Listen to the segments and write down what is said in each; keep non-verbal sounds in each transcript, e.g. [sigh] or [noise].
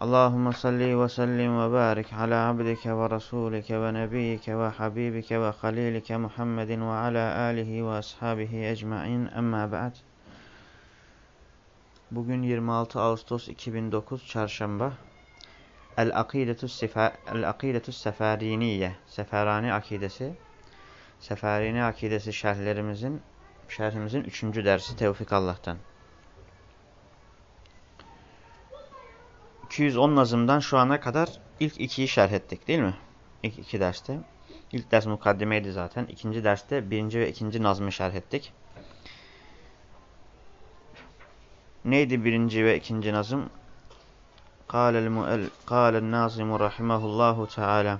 Allahümme salli ve sellim ve barik ala abdike ve rasulike ve nebiyike ve habibike ve halilike Muhammedin ve ala alihi ve ashabihi ecmain emma ba'd. Bugün 26 Ağustos 2009 Çarşamba. El-Akidetus Seferiniye, Seferani Akidesi. Seferini Akidesi şerhlerimizin, şerhimizin 3. dersi Tevfik Allah'tan. 210 nazımdan şu ana kadar ilk ikiyi şerh ettik değil mi? İlk iki derste. İlk ders mukaddimeydi zaten. İkinci derste birinci ve ikinci nazmı şerh ettik. Neydi birinci ve ikinci nazım? قال الناظم رحمه الله تعالى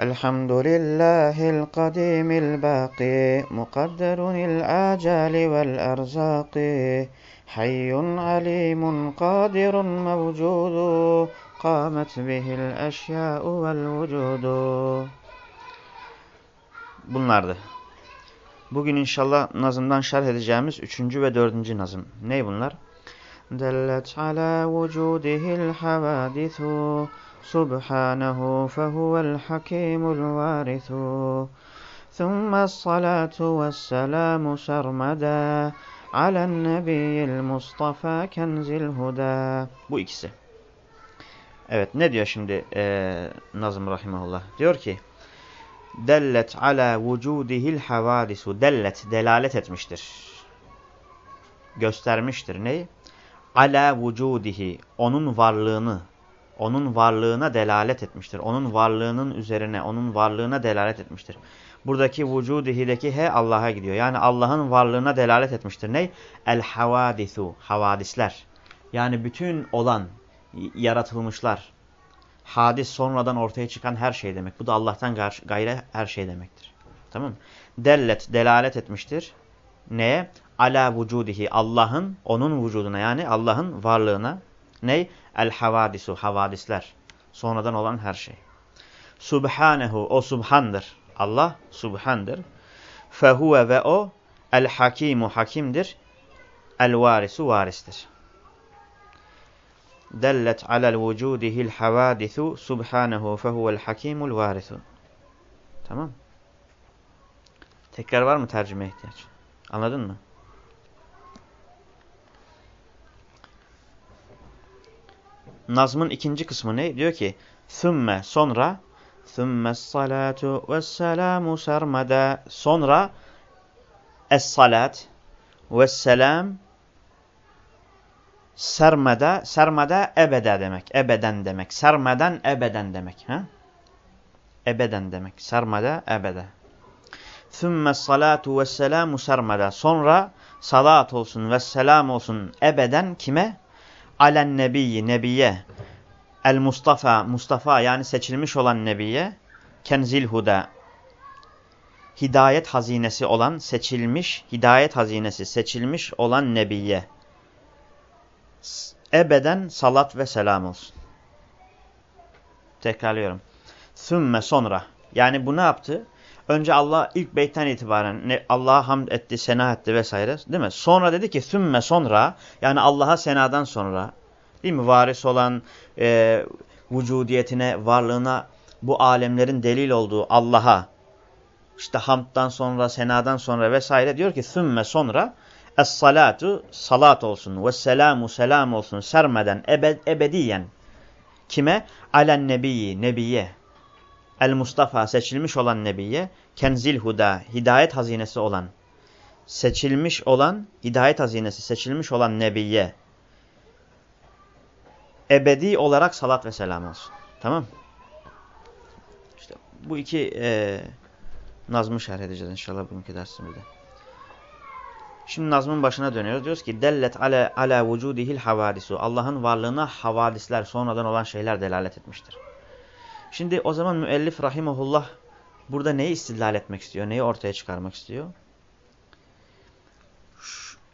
الحمد لله القديم الباقي مقدر الآجال والأرزاق حي عليم قادر موجود قامت به الأشياء والوجود Bunlardı. Bugün inşallah nazımdan şerh edeceğimiz üçüncü ve dördüncü nazım. Ne bunlar? Dellet ala vücudihil havadithu subhanahu fehuvel hakimul varithu. ثم الصلاة والسلام سرمدا Alen nebiyil Mustafa kenzil huda. Bu ikisi. Evet ne diyor şimdi e, Nazım Rahimahullah? Diyor ki Dellet ala vücudihil havadisu. Dellet delalet etmiştir. Göstermiştir. Ne? Ala vücudihi. Onun varlığını. Onun varlığına delalet etmiştir. Onun varlığının üzerine, onun varlığına delalet etmiştir. Buradaki vücudihideki he Allah'a gidiyor. Yani Allah'ın varlığına delalet etmiştir. Ne? El havadisu. Havadisler. Yani bütün olan yaratılmışlar. Hadis sonradan ortaya çıkan her şey demek. Bu da Allah'tan gayrı her şey demektir. Tamam mı? Dellet, delalet etmiştir. Neye? Ala vücudihi. Allah'ın, onun vücuduna yani Allah'ın varlığına. Ney? El havadisu. Havadisler. Sonradan olan her şey. Subhanehu. O subhandır. Allah subhandır. Fehuve ve o el hakimu hakimdir. El varisu varistir. Dellet alel vücudihil havadisu subhanehu fehuvel hakimul varisu. Tamam. Tekrar var mı tercüme ihtiyaç? Anladın mı? Nazmın ikinci kısmı ne? Diyor ki, Sümme sonra Salatu ve selamu sermada. Sonra es salat ve selam sermada. Sermada ebede demek. Ebeden demek. Sermeden ebeden demek. Ha? Ebeden demek. Sermada ebede. Thummes salatu ve selamu sermada. Sonra salat olsun ve selam olsun ebeden kime? Alen nebiyyi, nebiye El Mustafa, Mustafa yani seçilmiş olan Nebiye, Kenzil Huda, hidayet hazinesi olan, seçilmiş, hidayet hazinesi, seçilmiş olan Nebiye, ebeden salat ve selam olsun. Tekrarlıyorum. Sümme sonra. Yani bu ne yaptı? Önce Allah ilk beytten itibaren Allah'a hamd etti, sena etti vesaire değil mi? Sonra dedi ki sümme sonra yani Allah'a senadan sonra Değil mi? Varis olan e, vücudiyetine, varlığına bu alemlerin delil olduğu Allah'a işte hamddan sonra, senadan sonra vesaire diyor ki sümme sonra es-salatu salat olsun ve selamu selam olsun sermeden ebed, ebediyen kime? Alen nebiyyi, nebiye el Mustafa seçilmiş olan nebiye kenzil huda hidayet hazinesi olan seçilmiş olan hidayet hazinesi seçilmiş olan nebiye ebedi olarak salat ve selam olsun. Tamam İşte bu iki e, nazmı şerh edeceğiz inşallah bugünkü dersimizde. Şimdi nazmın başına dönüyoruz. Diyoruz ki dellet ala, ala vücudihil havadisu. Allah'ın varlığına havadisler sonradan olan şeyler delalet etmiştir. Şimdi o zaman müellif rahimahullah burada neyi istidlal etmek istiyor? Neyi ortaya çıkarmak istiyor?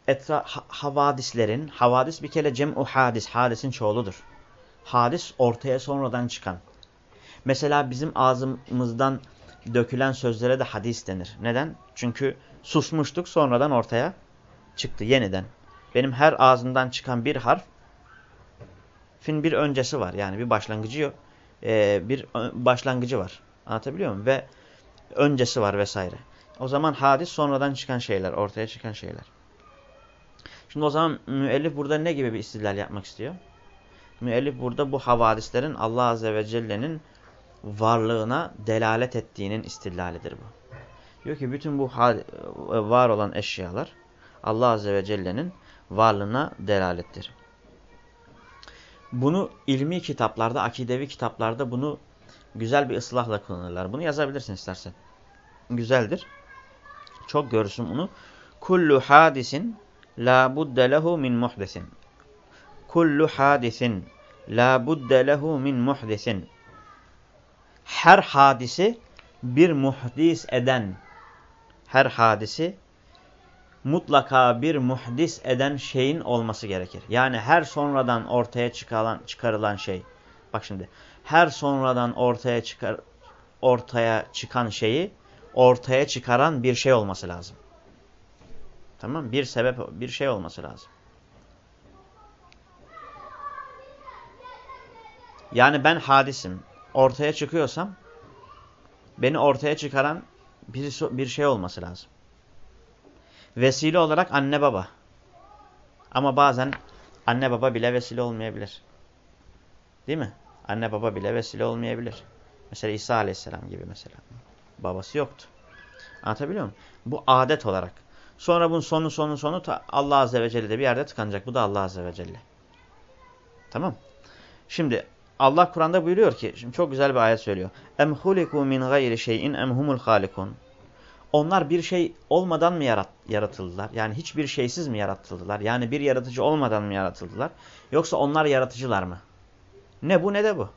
Etra havadislerin, havadis bir kere cem'u hadis, hadisin çoğuludur. Hadis ortaya sonradan çıkan. Mesela bizim ağzımızdan dökülen sözlere de hadis denir. Neden? Çünkü susmuştuk sonradan ortaya çıktı yeniden. Benim her ağzımdan çıkan bir harf fin bir öncesi var. Yani bir başlangıcı yok. Ee, bir başlangıcı var. Anlatabiliyor muyum? Ve öncesi var vesaire. O zaman hadis sonradan çıkan şeyler, ortaya çıkan şeyler. Şimdi o zaman müellif burada ne gibi bir istidlal yapmak istiyor? Müellif burada bu havadislerin Allah Azze ve Celle'nin varlığına delalet ettiğinin istillalidir bu. Diyor ki bütün bu var olan eşyalar Allah Azze ve Celle'nin varlığına delalettir. Bunu ilmi kitaplarda, akidevi kitaplarda bunu güzel bir ıslahla kullanırlar. Bunu yazabilirsin istersen. Güzeldir. Çok görürsün bunu. Kullu hadisin la budde lehu min muhdesin. Kullu hadisin la budde lehu min muhdesin. Her hadisi bir muhdis eden, her hadisi mutlaka bir muhdis eden şeyin olması gerekir. Yani her sonradan ortaya çıkarılan, çıkarılan şey. Bak şimdi her sonradan ortaya çıkar ortaya çıkan şeyi ortaya çıkaran bir şey olması lazım. Tamam Bir sebep, bir şey olması lazım. Yani ben hadisim. Ortaya çıkıyorsam beni ortaya çıkaran bir, bir şey olması lazım. Vesile olarak anne baba. Ama bazen anne baba bile vesile olmayabilir. Değil mi? Anne baba bile vesile olmayabilir. Mesela İsa aleyhisselam gibi mesela. Babası yoktu. Anlatabiliyor muyum? Bu adet olarak. Sonra bunun sonu sonu sonu Allah Azze ve Celle de bir yerde tıkanacak. Bu da Allah Azze ve Celle. Tamam. Şimdi Allah Kur'an'da buyuruyor ki, şimdi çok güzel bir ayet söylüyor. Em huliku min gayri şeyin em humul halikun. Onlar bir şey olmadan mı yarat yaratıldılar? Yani hiçbir şeysiz mi yaratıldılar? Yani bir yaratıcı olmadan mı yaratıldılar? Yoksa onlar yaratıcılar mı? Ne bu ne de bu.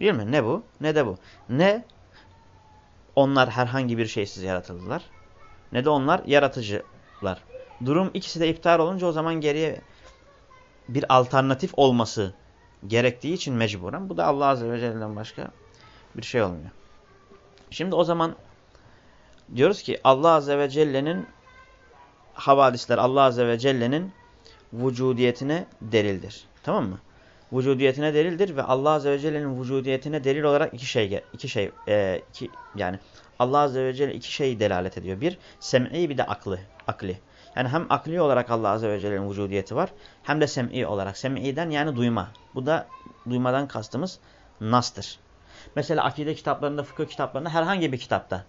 Değil mi? Ne bu ne de bu. Ne onlar herhangi bir şeysiz yaratıldılar. Ne de onlar yaratıcılar. Durum ikisi de iptal olunca o zaman geriye bir alternatif olması gerektiği için mecburen. Bu da Allah Azze ve Celle'den başka bir şey olmuyor. Şimdi o zaman diyoruz ki Allah Azze ve Celle'nin havadisler Allah Azze ve Celle'nin vücudiyetine delildir. Tamam mı? Vücudiyetine delildir ve Allah Azze ve Celle'nin vücudiyetine delil olarak iki şey iki şey e, iki, yani Allah Azze ve Celle iki şeyi delalet ediyor. Bir sem'i bir de aklı, akli. Yani hem akli olarak Allah Azze ve Celle'nin vücudiyeti var hem de sem'i olarak. Sem'i'den yani duyma. Bu da duymadan kastımız nastır. Mesela akide kitaplarında, fıkıh kitaplarında herhangi bir kitapta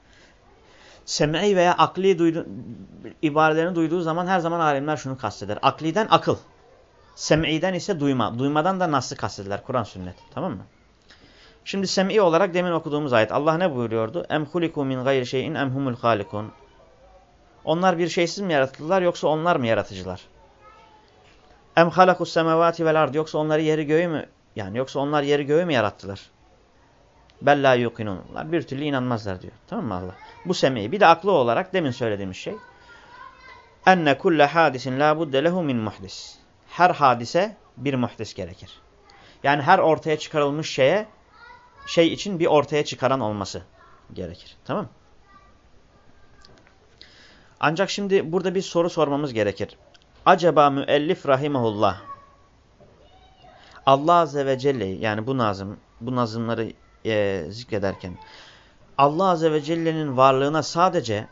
sem'i veya akli duydu, ibarelerini duyduğu zaman her zaman alimler şunu kasteder. Akliden akıl. Sem'i'den ise duyma. Duymadan da nasıl kastederler. Kur'an sünnet. Tamam mı? Şimdi sem'i olarak demin okuduğumuz ayet. Allah ne buyuruyordu? Em huliku min gayri şeyin em humul halikun. Onlar bir şeysiz mi yaratıldılar yoksa onlar mı yaratıcılar? Em halakus semavati vel ard yoksa onları yeri göğü mü yani yoksa onlar yeri göğü mü yarattılar? Bella yuqinun. Onlar bir türlü inanmazlar diyor. Tamam mı Allah? Bu sem'i. Bir de aklı olarak demin söylediğimiz şey. Enne kulle hadisin la budde lehu min muhdis. Her hadise bir muhdis gerekir. Yani her ortaya çıkarılmış şeye şey için bir ortaya çıkaran olması gerekir. Tamam Ancak şimdi burada bir soru sormamız gerekir. Acaba müellif rahimahullah Allah Azze ve Celle yani bu nazım, bu nazımları e, zikrederken Allah Azze ve Celle'nin varlığına sadece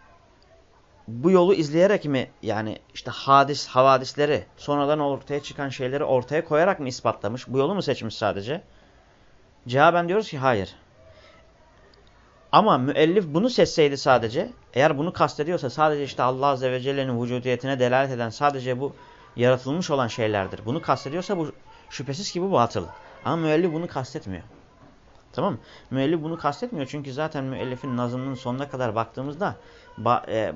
bu yolu izleyerek mi yani işte hadis, havadisleri sonradan ortaya çıkan şeyleri ortaya koyarak mı ispatlamış? Bu yolu mu seçmiş sadece? Cevaben diyoruz ki hayır. Ama müellif bunu seçseydi sadece, eğer bunu kastediyorsa sadece işte Allah Azze ve Celle'nin vücudiyetine delalet eden sadece bu yaratılmış olan şeylerdir. Bunu kastediyorsa bu şüphesiz ki bu batıl. Ama müellif bunu kastetmiyor. Tamam mı? Müellif bunu kastetmiyor çünkü zaten müellifin nazımının sonuna kadar baktığımızda ba e,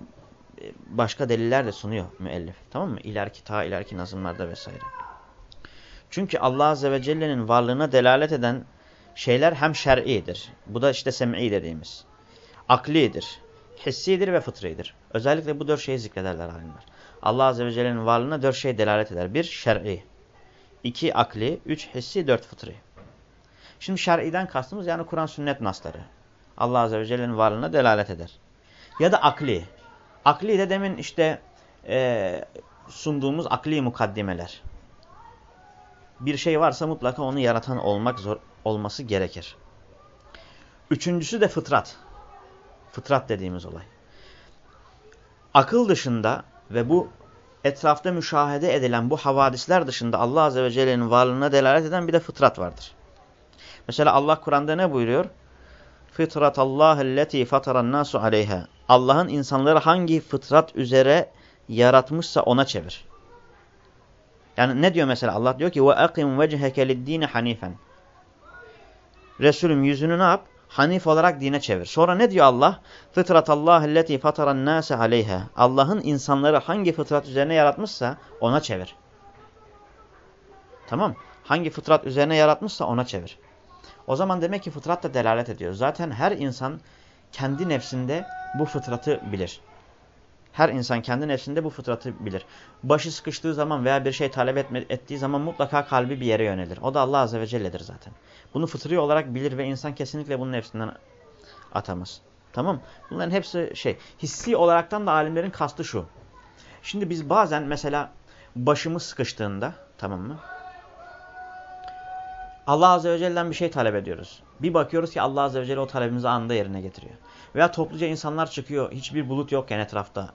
başka deliller de sunuyor müellif. Tamam mı? İleriki ta ileriki nazımlarda vesaire. Çünkü Allah Azze ve Celle'nin varlığına delalet eden şeyler hem şer'idir. Bu da işte sem'i dediğimiz. aklidir, hissidir ve fıtridir. Özellikle bu dört şeyi zikrederler alimler. Allah Azze ve Celle'nin varlığına dört şey delalet eder. Bir, şer'i. iki akli. Üç, hissi. Dört, fıtri. Şimdi şer'iden kastımız yani Kur'an sünnet nasları. Allah Azze ve Celle'nin varlığına delalet eder. Ya da akli. Akli de demin işte e, sunduğumuz akli mukaddimeler. Bir şey varsa mutlaka onu yaratan olmak zor olması gerekir. Üçüncüsü de fıtrat. Fıtrat dediğimiz olay. Akıl dışında ve bu etrafta müşahede edilen bu havadisler dışında Allah Azze ve Celle'nin varlığına delalet eden bir de fıtrat vardır. Mesela Allah Kur'an'da ne buyuruyor? Fıtrat Allah'elleti fataran nasu aleyha. Allah'ın insanları hangi fıtrat üzere yaratmışsa ona çevir. Yani ne diyor mesela? Allah diyor ki akim vecheke lid-dine hanifen. Resulüm yüzünü ne yap? Hanif olarak dine çevir. Sonra ne diyor Allah? Fıtratallahelleti fataran nase aleyha. Allah'ın insanları hangi fıtrat üzerine yaratmışsa ona çevir. Tamam. Hangi fıtrat üzerine yaratmışsa ona çevir. O zaman demek ki fıtrat da delalet ediyor. Zaten her insan kendi nefsinde bu fıtratı bilir. Her insan kendi nefsinde bu fıtratı bilir. Başı sıkıştığı zaman veya bir şey talep etme, ettiği zaman mutlaka kalbi bir yere yönelir. O da Allah Azze ve Celle'dir zaten. Bunu fıtri olarak bilir ve insan kesinlikle bunun nefsinden atamaz. Tamam Bunların hepsi şey. Hissi olaraktan da alimlerin kastı şu. Şimdi biz bazen mesela başımız sıkıştığında tamam mı? Allah Azze ve Celle'den bir şey talep ediyoruz. Bir bakıyoruz ki Allah Azze ve Celle o talebimizi anında yerine getiriyor. Veya topluca insanlar çıkıyor. Hiçbir bulut yokken etrafta.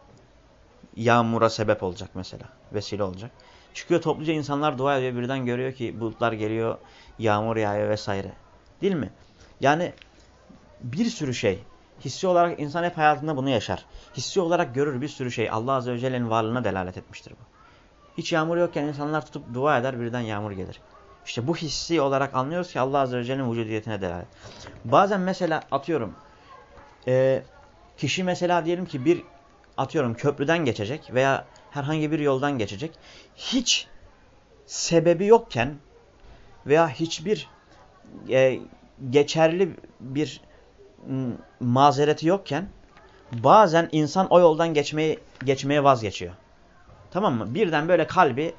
Yağmura sebep olacak mesela. Vesile olacak. Çıkıyor topluca insanlar dua ediyor. Birden görüyor ki bulutlar geliyor. Yağmur yağıyor vesaire. Değil mi? Yani bir sürü şey. Hissi olarak insan hep hayatında bunu yaşar. Hissi olarak görür bir sürü şey. Allah Azze ve Celle'nin varlığına delalet etmiştir bu. Hiç yağmur yokken insanlar tutup dua eder birden yağmur gelir. İşte bu hissi olarak anlıyoruz ki Allah Azze ve Celle'nin vücudiyetine delalet. Bazen mesela atıyorum kişi mesela diyelim ki bir atıyorum köprüden geçecek veya herhangi bir yoldan geçecek. Hiç sebebi yokken veya hiçbir e, geçerli bir mazereti yokken bazen insan o yoldan geçmeyi geçmeye vazgeçiyor. Tamam mı? Birden böyle kalbi e,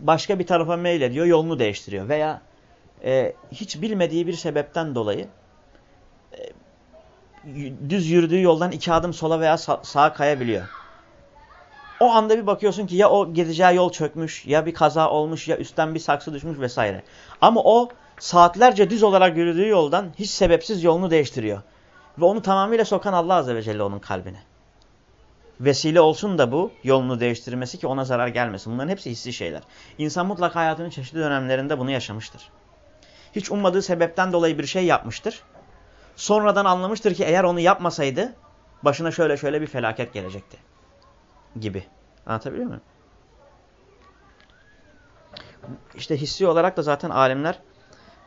başka bir tarafa meylediyor, yolunu değiştiriyor veya e, hiç bilmediği bir sebepten dolayı düz yürüdüğü yoldan iki adım sola veya sağa kayabiliyor. O anda bir bakıyorsun ki ya o gideceği yol çökmüş, ya bir kaza olmuş, ya üstten bir saksı düşmüş vesaire. Ama o saatlerce düz olarak yürüdüğü yoldan hiç sebepsiz yolunu değiştiriyor. Ve onu tamamıyla sokan Allah Azze ve Celle onun kalbine. Vesile olsun da bu yolunu değiştirmesi ki ona zarar gelmesin. Bunların hepsi hissi şeyler. İnsan mutlaka hayatının çeşitli dönemlerinde bunu yaşamıştır. Hiç ummadığı sebepten dolayı bir şey yapmıştır. Sonradan anlamıştır ki eğer onu yapmasaydı başına şöyle şöyle bir felaket gelecekti. Gibi. Anlatabiliyor muyum? İşte hissi olarak da zaten alimler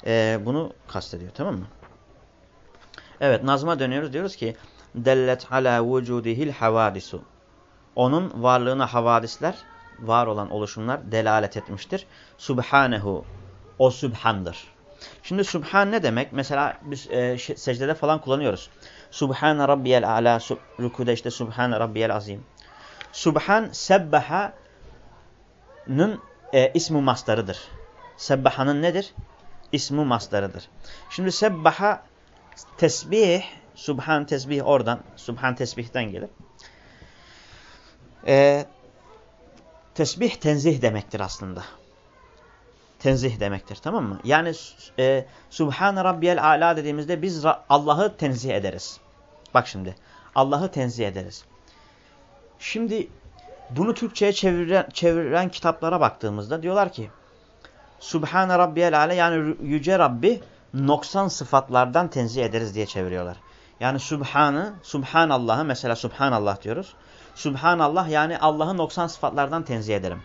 e, bunu kastediyor. Tamam mı? Evet nazma dönüyoruz. Diyoruz ki dellet ala vücudihil havadisu. Onun varlığına havadisler, var olan oluşumlar delalet etmiştir. Subhanehu. O Sübhan'dır. Şimdi Subhan ne demek? Mesela biz e, secdede falan kullanıyoruz. Subhane Rabbiyel Ala, sub, rükuda işte Subhane Rabbiyel Azim. Subhan, Sebbaha'nın e, ismu mastarıdır. Sebbaha'nın nedir? İsmu mastarıdır. Şimdi Sebbaha tesbih, Subhan tesbih oradan, Subhan tesbihten gelir. E, tesbih tenzih demektir aslında tenzih demektir. Tamam mı? Yani e, Subhan Rabbiyel Ala dediğimizde biz Allah'ı tenzih ederiz. Bak şimdi. Allah'ı tenzih ederiz. Şimdi bunu Türkçe'ye çeviren, çeviren kitaplara baktığımızda diyorlar ki Subhan Rabbiyel Ala yani Yüce Rabbi noksan sıfatlardan tenzih ederiz diye çeviriyorlar. Yani Subhan'ı, Subhanallah'ı mesela Subhanallah diyoruz. Subhanallah yani Allah'ı noksan sıfatlardan tenzih ederim.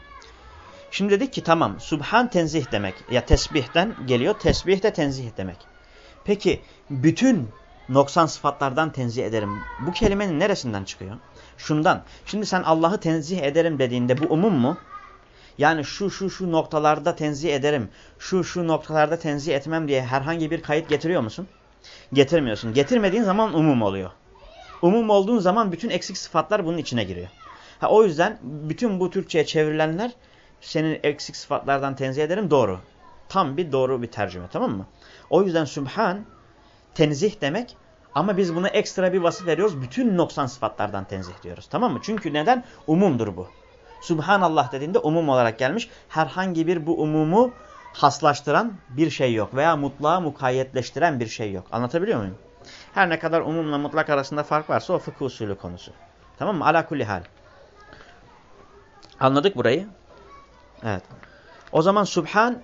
Şimdi dedik ki tamam subhan tenzih demek. Ya tesbihten geliyor. Tesbih de tenzih demek. Peki bütün noksan sıfatlardan tenzih ederim. Bu kelimenin neresinden çıkıyor? Şundan. Şimdi sen Allah'ı tenzih ederim dediğinde bu umum mu? Yani şu şu şu noktalarda tenzih ederim, şu şu noktalarda tenzih etmem diye herhangi bir kayıt getiriyor musun? Getirmiyorsun. Getirmediğin zaman umum oluyor. Umum olduğun zaman bütün eksik sıfatlar bunun içine giriyor. Ha, o yüzden bütün bu Türkçe'ye çevrilenler senin eksik sıfatlardan tenzih ederim doğru. Tam bir doğru bir tercüme tamam mı? O yüzden Sübhan tenzih demek ama biz buna ekstra bir vasıf veriyoruz. Bütün noksan sıfatlardan tenzih diyoruz. Tamam mı? Çünkü neden? Umumdur bu. Subhanallah dediğinde umum olarak gelmiş. Herhangi bir bu umumu haslaştıran bir şey yok. Veya mutlağı mukayyetleştiren bir şey yok. Anlatabiliyor muyum? Her ne kadar umumla mutlak arasında fark varsa o fıkıh usulü konusu. Tamam mı? Ala kulli hal. Anladık burayı? Evet. O zaman Subhan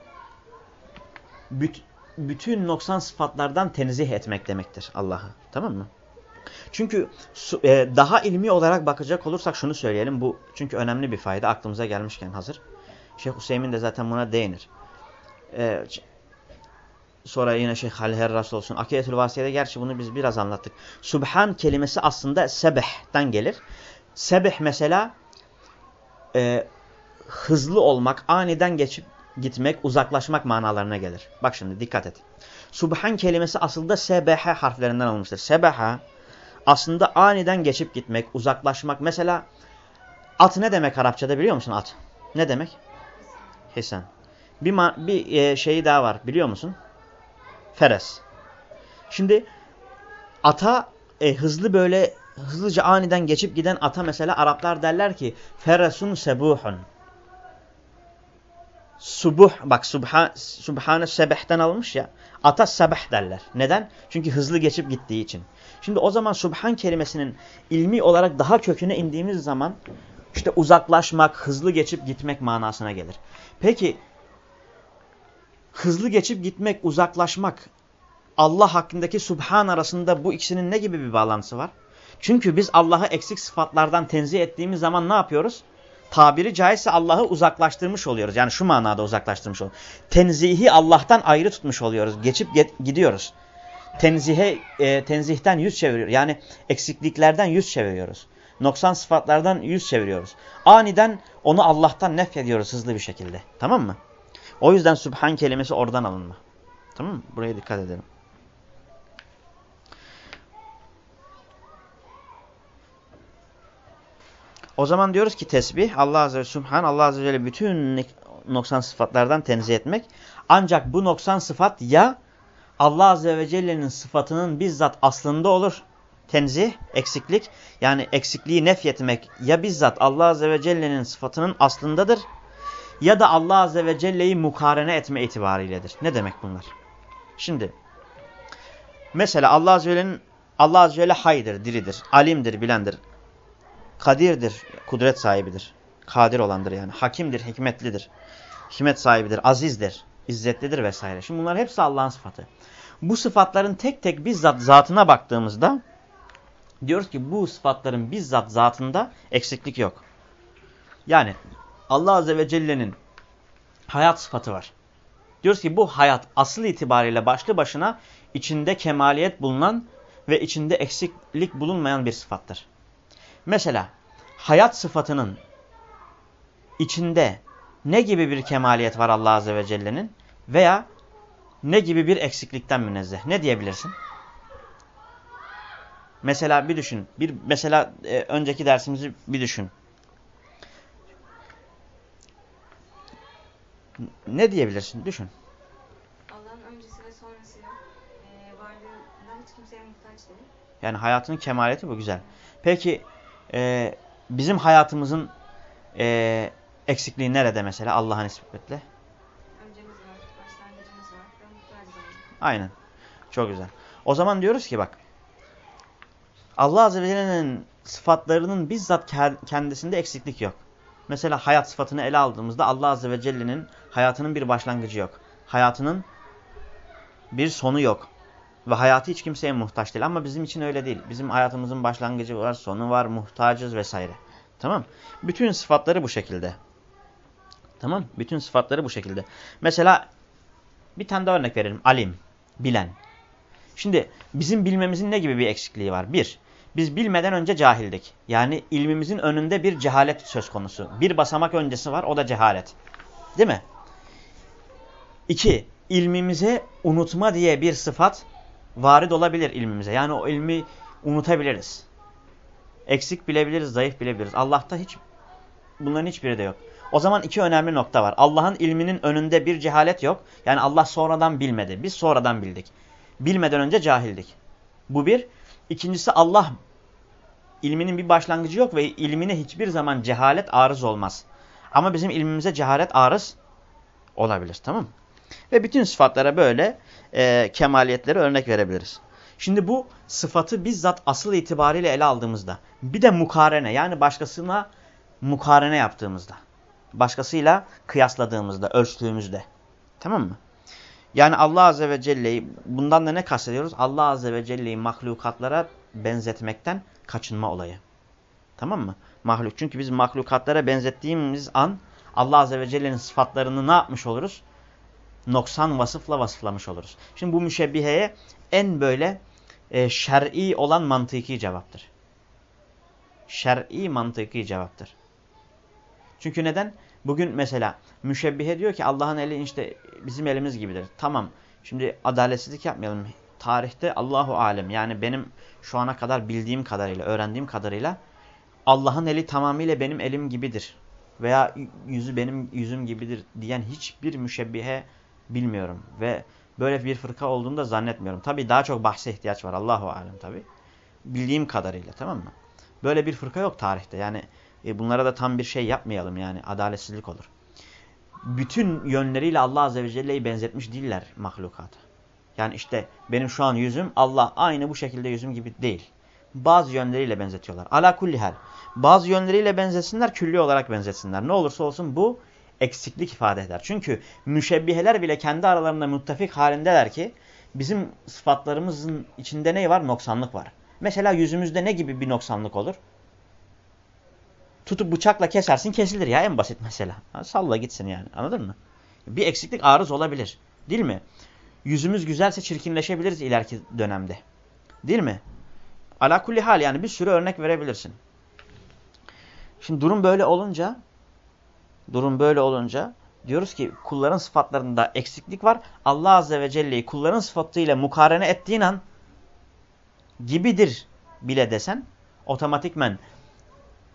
büt, bütün noksan sıfatlardan tenzih etmek demektir Allah'ı. Tamam mı? Çünkü e, daha ilmi olarak bakacak olursak şunu söyleyelim. Bu çünkü önemli bir fayda aklımıza gelmişken hazır. Şeyh Hüseyin de zaten buna değinir. Ee, sonra yine Şeyh Halil Herras olsun. Akidetül Vasiye'de gerçi bunu biz biraz anlattık. Subhan kelimesi aslında sebeh'ten gelir. Sebeh mesela e, hızlı olmak, aniden geçip gitmek, uzaklaşmak manalarına gelir. Bak şimdi dikkat et. Subhan kelimesi aslında sebehe harflerinden alınmıştır. Sebeha aslında aniden geçip gitmek, uzaklaşmak. Mesela at ne demek Arapçada biliyor musun at? Ne demek? Hisan. Bir, bir e, şeyi daha var biliyor musun? Feres. Şimdi ata e, hızlı böyle hızlıca aniden geçip giden ata mesela Araplar derler ki feresun sebuhun. Subuh bak subha, subhane sebehten almış ya. Ata sebeh derler. Neden? Çünkü hızlı geçip gittiği için. Şimdi o zaman subhan kelimesinin ilmi olarak daha köküne indiğimiz zaman işte uzaklaşmak, hızlı geçip gitmek manasına gelir. Peki hızlı geçip gitmek, uzaklaşmak Allah hakkındaki subhan arasında bu ikisinin ne gibi bir bağlantısı var? Çünkü biz Allah'ı eksik sıfatlardan tenzih ettiğimiz zaman ne yapıyoruz? Tabiri caizse Allah'ı uzaklaştırmış oluyoruz. Yani şu manada uzaklaştırmış oluyoruz. Tenzihi Allah'tan ayrı tutmuş oluyoruz. Geçip gidiyoruz. Tenzihe, e, tenzihten yüz çeviriyoruz. Yani eksikliklerden yüz çeviriyoruz. Noksan sıfatlardan yüz çeviriyoruz. Aniden onu Allah'tan nef ediyoruz hızlı bir şekilde. Tamam mı? O yüzden Sübhan kelimesi oradan alınma. Tamam mı? Buraya dikkat edelim. O zaman diyoruz ki tesbih Allah Azze ve Subhan Allah Azze ve Celle bütün noksan sıfatlardan tenzih etmek. Ancak bu noksan sıfat ya Allah Azze ve Celle'nin sıfatının bizzat aslında olur. Tenzih, eksiklik. Yani eksikliği nefyetmek ya bizzat Allah Azze ve Celle'nin sıfatının aslındadır ya da Allah Azze ve Celle'yi mukarene etme itibariyledir. Ne demek bunlar? Şimdi mesela Allah Azze ve Celle'nin Allah Azze ve Celle haydır, diridir, alimdir, bilendir, kadirdir, kudret sahibidir. Kadir olandır yani. Hakimdir, hikmetlidir. Hikmet sahibidir, azizdir, izzetlidir vesaire. Şimdi bunlar hepsi Allah'ın sıfatı. Bu sıfatların tek tek bizzat zatına baktığımızda diyoruz ki bu sıfatların bizzat zatında eksiklik yok. Yani Allah Azze ve Celle'nin hayat sıfatı var. Diyoruz ki bu hayat asıl itibariyle başlı başına içinde kemaliyet bulunan ve içinde eksiklik bulunmayan bir sıfattır. Mesela hayat sıfatının içinde ne gibi bir kemaliyet var Allah Azze ve Celle'nin veya ne gibi bir eksiklikten münezzeh? Ne diyebilirsin? Mesela bir düşün. Bir mesela e, önceki dersimizi bir düşün. Ne diyebilirsin? Düşün. Allah'ın öncesi ve sonrası e, varlığından hiç kimseye muhtaç değil. Yani hayatının kemaliyeti bu güzel. Peki e, bizim hayatımızın e, eksikliği nerede mesela Allah'a nispetle? Öncemiz var, başlangıcımız var ve muhtacız Aynen. Çok güzel. O zaman diyoruz ki bak Allah Azze ve Celle'nin sıfatlarının bizzat kendisinde eksiklik yok. Mesela hayat sıfatını ele aldığımızda Allah Azze ve Celle'nin hayatının bir başlangıcı yok. Hayatının bir sonu yok. Ve hayatı hiç kimseye muhtaç değil. Ama bizim için öyle değil. Bizim hayatımızın başlangıcı var, sonu var, muhtacız vesaire. Tamam Bütün sıfatları bu şekilde. Tamam Bütün sıfatları bu şekilde. Mesela bir tane daha örnek verelim. Alim, bilen. Şimdi bizim bilmemizin ne gibi bir eksikliği var? Bir, biz bilmeden önce cahildik. Yani ilmimizin önünde bir cehalet söz konusu. Bir basamak öncesi var o da cehalet. Değil mi? İki, ilmimize unutma diye bir sıfat varid olabilir ilmimize. Yani o ilmi unutabiliriz. Eksik bilebiliriz, zayıf bilebiliriz. Allah'ta hiç bunların hiçbiri de yok. O zaman iki önemli nokta var. Allah'ın ilminin önünde bir cehalet yok. Yani Allah sonradan bilmedi. Biz sonradan bildik. Bilmeden önce cahildik. Bu bir. İkincisi Allah ilminin bir başlangıcı yok ve ilmine hiçbir zaman cehalet arız olmaz. Ama bizim ilmimize cehalet arız olabilir. Tamam mı? Ve bütün sıfatlara böyle e, kemaliyetleri örnek verebiliriz. Şimdi bu sıfatı bizzat asıl itibariyle ele aldığımızda bir de mukarene yani başkasına mukarene yaptığımızda başkasıyla kıyasladığımızda, ölçtüğümüzde tamam mı? Yani Allah Azze ve Celle'yi bundan da ne kastediyoruz? Allah Azze ve Celle'yi mahlukatlara benzetmekten kaçınma olayı. Tamam mı? Mahluk. Çünkü biz mahlukatlara benzettiğimiz an Allah Azze ve Celle'nin sıfatlarını ne yapmış oluruz? Noksan vasıfla vasıflamış oluruz. Şimdi bu müşebbiheye en böyle e, şer'i olan mantıki cevaptır. Şer'i mantıki cevaptır. Çünkü neden? Bugün mesela müşebbihe diyor ki Allah'ın eli işte bizim elimiz gibidir. Tamam şimdi adaletsizlik yapmayalım. Tarihte Allahu Alem yani benim şu ana kadar bildiğim kadarıyla, öğrendiğim kadarıyla Allah'ın eli tamamıyla benim elim gibidir. Veya yüzü benim yüzüm gibidir diyen hiçbir müşebbihe bilmiyorum. Ve böyle bir fırka olduğunu da zannetmiyorum. Tabi daha çok bahse ihtiyaç var Allahu Alem tabi. Bildiğim kadarıyla tamam mı? Böyle bir fırka yok tarihte. Yani e, bunlara da tam bir şey yapmayalım yani adaletsizlik olur. Bütün yönleriyle Allah Azze ve Celle'yi benzetmiş değiller mahlukata. Yani işte benim şu an yüzüm Allah aynı bu şekilde yüzüm gibi değil. Bazı yönleriyle benzetiyorlar. Ala kulli hal. Bazı yönleriyle benzetsinler, külli olarak benzetsinler. Ne olursa olsun bu eksiklik ifade eder. Çünkü müşebbiheler bile kendi aralarında muttefik halindeler ki bizim sıfatlarımızın içinde ne var? Noksanlık var. Mesela yüzümüzde ne gibi bir noksanlık olur? Tutup bıçakla kesersin kesilir ya en basit mesela. Salla gitsin yani anladın mı? Bir eksiklik arız olabilir. Değil mi? Yüzümüz güzelse çirkinleşebiliriz ileriki dönemde. Değil mi? Ala kulli hal yani bir sürü örnek verebilirsin. Şimdi durum böyle olunca durum böyle olunca diyoruz ki kulların sıfatlarında eksiklik var. Allah Azze ve Celle'yi kulların sıfatıyla mukarene ettiğin an gibidir bile desen otomatikmen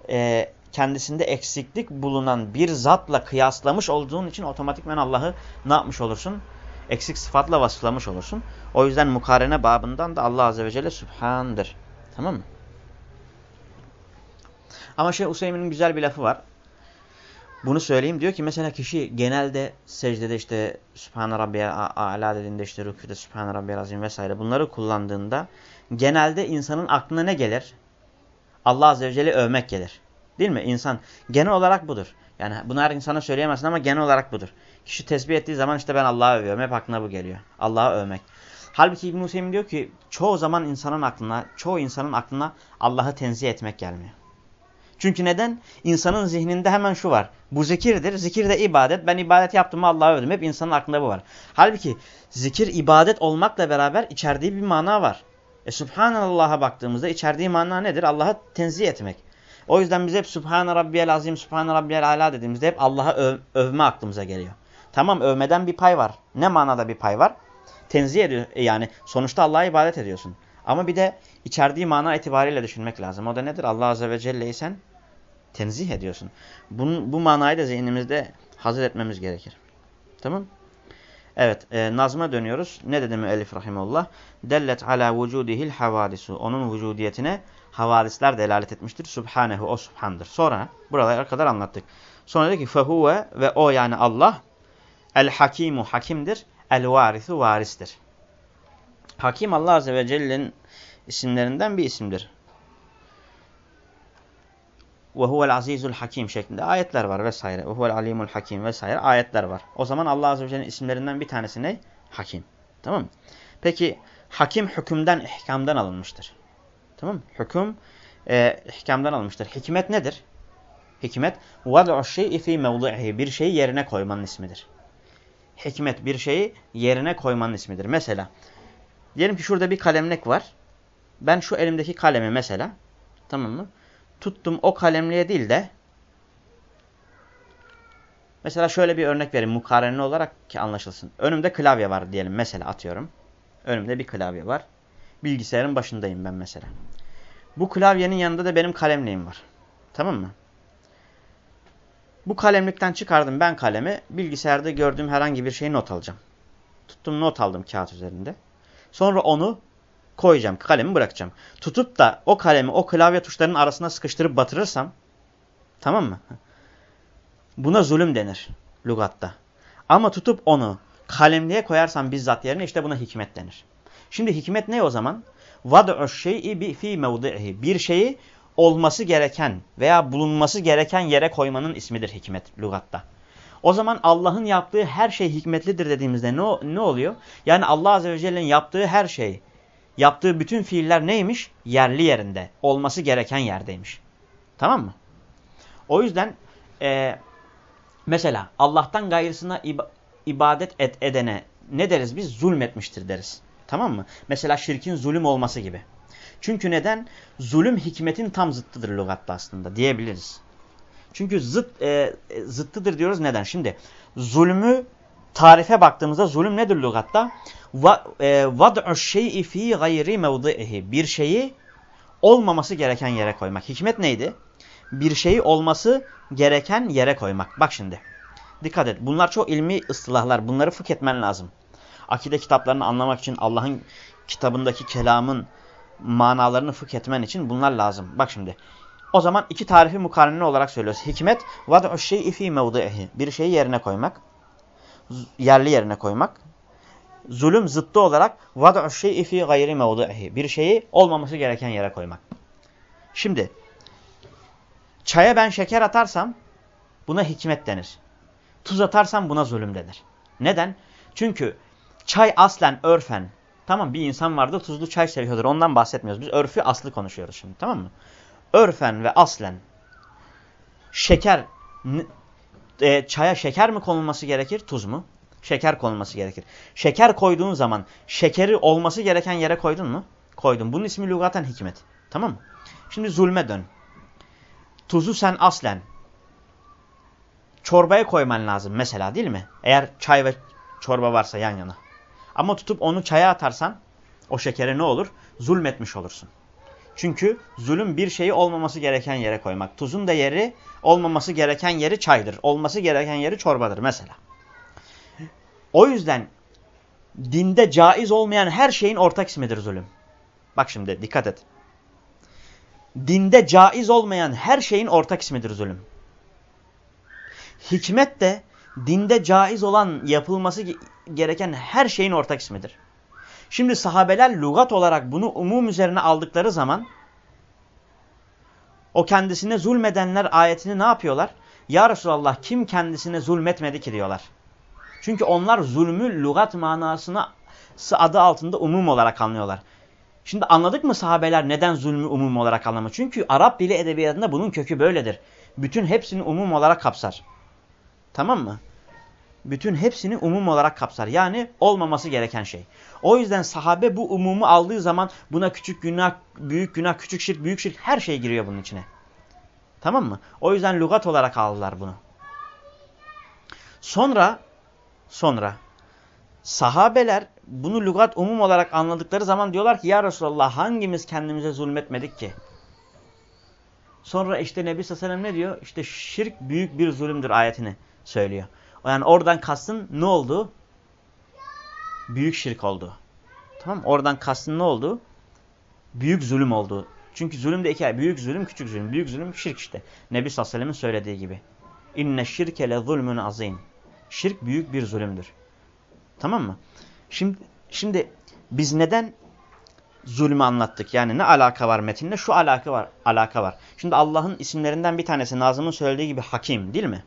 e, kendisinde eksiklik bulunan bir zatla kıyaslamış olduğun için otomatikmen Allah'ı ne yapmış olursun? Eksik sıfatla vasıflamış olursun. O yüzden mukarene babından da Allah Azze ve Celle Sübhan'dır. Tamam mı? Ama şey Useymin'in güzel bir lafı var. Bunu söyleyeyim. Diyor ki mesela kişi genelde secdede işte Sübhane Rabbiyel A'la dediğinde işte rüküde Sübhane Rabbiyel Azim vesaire bunları kullandığında genelde insanın aklına ne gelir? Allah Azze ve Celle övmek gelir. Değil mi? İnsan genel olarak budur. Yani bunu her insana söyleyemezsin ama genel olarak budur. Kişi tesbih ettiği zaman işte ben Allah'ı övüyorum. Hep aklına bu geliyor. Allah'ı övmek. Halbuki İbn-i diyor ki çoğu zaman insanın aklına, çoğu insanın aklına Allah'ı tenzih etmek gelmiyor. Çünkü neden? İnsanın zihninde hemen şu var. Bu zikirdir. Zikir de ibadet. Ben ibadet yaptım Allah'ı övdüm. Hep insanın aklında bu var. Halbuki zikir ibadet olmakla beraber içerdiği bir mana var. E Subhanallah'a baktığımızda içerdiği mana nedir? Allah'ı tenzih etmek. O yüzden biz hep Subhane Rabbiyel Azim, Subhane Rabbiyel Ala dediğimizde hep Allah'a öv övme aklımıza geliyor. Tamam övmeden bir pay var. Ne manada bir pay var? Tenzih ediyor. E, yani sonuçta Allah'a ibadet ediyorsun. Ama bir de içerdiği mana itibariyle düşünmek lazım. O da nedir? Allah Azze ve Celle'yi sen tenzih ediyorsun. Bunun, bu manayı da zihnimizde hazır etmemiz gerekir. Tamam Evet, e, nazma dönüyoruz. Ne dedi müellif rahimullah? Dellet ala vücudihil havadisu. Onun vücudiyetine havadisler delalet etmiştir. Subhanehu, o subhandır. Sonra, buralara kadar anlattık. Sonra dedi ki, fehuve ve o yani Allah, el hakimu hakimdir, el varisu varistir. Hakim Allah Azze ve Celle'nin isimlerinden bir isimdir ve huvel azizul hakim şeklinde ayetler var vesaire. Ve huvel alimul hakim vesaire ayetler var. O zaman Allah Azze ve Celle'nin isimlerinden bir tanesi ne? Hakim. Tamam mı? Peki hakim hükümden, ihkamdan alınmıştır. Tamam mı? Hüküm e, ihkamdan alınmıştır. Hikmet nedir? Hikmet vad'u şey'i fi mevdi'ihi. Bir şeyi yerine koymanın ismidir. Hikmet bir şeyi yerine koymanın ismidir. Mesela diyelim ki şurada bir kalemlik var. Ben şu elimdeki kalemi mesela tamam mı? Tuttum o kalemliğe değil de mesela şöyle bir örnek vereyim mukarene olarak ki anlaşılsın. Önümde klavye var diyelim mesela atıyorum. Önümde bir klavye var. Bilgisayarın başındayım ben mesela. Bu klavyenin yanında da benim kalemliğim var. Tamam mı? Bu kalemlikten çıkardım ben kalemi. Bilgisayarda gördüğüm herhangi bir şeyi not alacağım. Tuttum not aldım kağıt üzerinde. Sonra onu koyacağım. Kalemi bırakacağım. Tutup da o kalemi o klavye tuşlarının arasına sıkıştırıp batırırsam tamam mı? Buna zulüm denir lugatta. Ama tutup onu kalemliğe koyarsam bizzat yerine işte buna hikmet denir. Şimdi hikmet ne o zaman? Vad'u şey'i fi mevdi'i. Bir şeyi olması gereken veya bulunması gereken yere koymanın ismidir hikmet lugatta. O zaman Allah'ın yaptığı her şey hikmetlidir dediğimizde ne, ne oluyor? Yani Allah Azze ve Celle'nin yaptığı her şey, yaptığı bütün fiiller neymiş? Yerli yerinde, olması gereken yerdeymiş. Tamam mı? O yüzden e, mesela Allah'tan gayrısına ibadet et edene ne deriz biz? Zulmetmiştir deriz. Tamam mı? Mesela şirkin zulüm olması gibi. Çünkü neden? Zulüm hikmetin tam zıttıdır lügatta aslında diyebiliriz. Çünkü zıt e, zıttıdır diyoruz. Neden? Şimdi zulmü tarife baktığımızda zulüm nedir lügatta? E, vad'u şey'i fi gayri mevdi'ihi. Bir şeyi olmaması gereken yere koymak. Hikmet neydi? Bir şeyi olması gereken yere koymak. Bak şimdi. Dikkat et. Bunlar çok ilmi ıslahlar. Bunları fıkh etmen lazım. Akide kitaplarını anlamak için Allah'ın kitabındaki kelamın manalarını fıkh etmen için bunlar lazım. Bak şimdi. O zaman iki tarifi mukarene olarak söylüyoruz. Hikmet vad'u şey'i fi mevdi'ihi. Bir şeyi yerine koymak. Yerli yerine koymak. Zulüm zıttı olarak vad'u şey'i fi gayri mevdi'ihi. Bir şeyi olmaması gereken yere koymak. Şimdi çaya ben şeker atarsam buna hikmet denir. Tuz atarsam buna zulüm denir. Neden? Çünkü çay aslen örfen Tamam bir insan vardı tuzlu çay seviyordur. Ondan bahsetmiyoruz. Biz örfü aslı konuşuyoruz şimdi tamam mı? Örfen ve aslen şeker e, çaya şeker mi konulması gerekir tuz mu? Şeker konulması gerekir. Şeker koyduğun zaman şekeri olması gereken yere koydun mu? Koydun. Bunun ismi lügaten hikmet. Tamam mı? Şimdi zulme dön. Tuzu sen aslen çorbaya koyman lazım mesela değil mi? Eğer çay ve çorba varsa yan yana. Ama tutup onu çaya atarsan o şekere ne olur? Zulmetmiş olursun. Çünkü zulüm bir şeyi olmaması gereken yere koymak. Tuzun da yeri olmaması gereken yeri çaydır. Olması gereken yeri çorbadır mesela. O yüzden dinde caiz olmayan her şeyin ortak ismidir zulüm. Bak şimdi dikkat et. Dinde caiz olmayan her şeyin ortak ismidir zulüm. Hikmet de dinde caiz olan yapılması gereken her şeyin ortak ismidir. Şimdi sahabeler lügat olarak bunu umum üzerine aldıkları zaman o kendisine zulmedenler ayetini ne yapıyorlar? Ya Resulallah kim kendisine zulmetmedi ki diyorlar. Çünkü onlar zulmü lügat manasına adı altında umum olarak anlıyorlar. Şimdi anladık mı sahabeler neden zulmü umum olarak anlamı? Çünkü Arap dili edebiyatında bunun kökü böyledir. Bütün hepsini umum olarak kapsar. Tamam mı? Bütün hepsini umum olarak kapsar. Yani olmaması gereken şey. O yüzden sahabe bu umumu aldığı zaman buna küçük günah, büyük günah, küçük şirk, büyük şirk her şey giriyor bunun içine. Tamam mı? O yüzden lügat olarak aldılar bunu. Sonra sonra sahabeler bunu lügat umum olarak anladıkları zaman diyorlar ki ya Resulallah hangimiz kendimize zulmetmedik ki? Sonra işte Nebi Sallallahu ne diyor? İşte şirk büyük bir zulümdür ayetini söylüyor. Yani oradan kastın ne oldu? Büyük şirk oldu. Tamam Oradan kastın ne oldu? Büyük zulüm oldu. Çünkü zulüm de iki ay. Büyük zulüm, küçük zulüm. Büyük zulüm, şirk işte. Nebi sallallahu söylediği gibi. İnne şirke le zulmün azim. Şirk büyük bir zulümdür. Tamam mı? Şimdi, şimdi biz neden zulmü anlattık? Yani ne alaka var metinle? Şu alaka var. Alaka var. Şimdi Allah'ın isimlerinden bir tanesi Nazım'ın söylediği gibi hakim değil mi?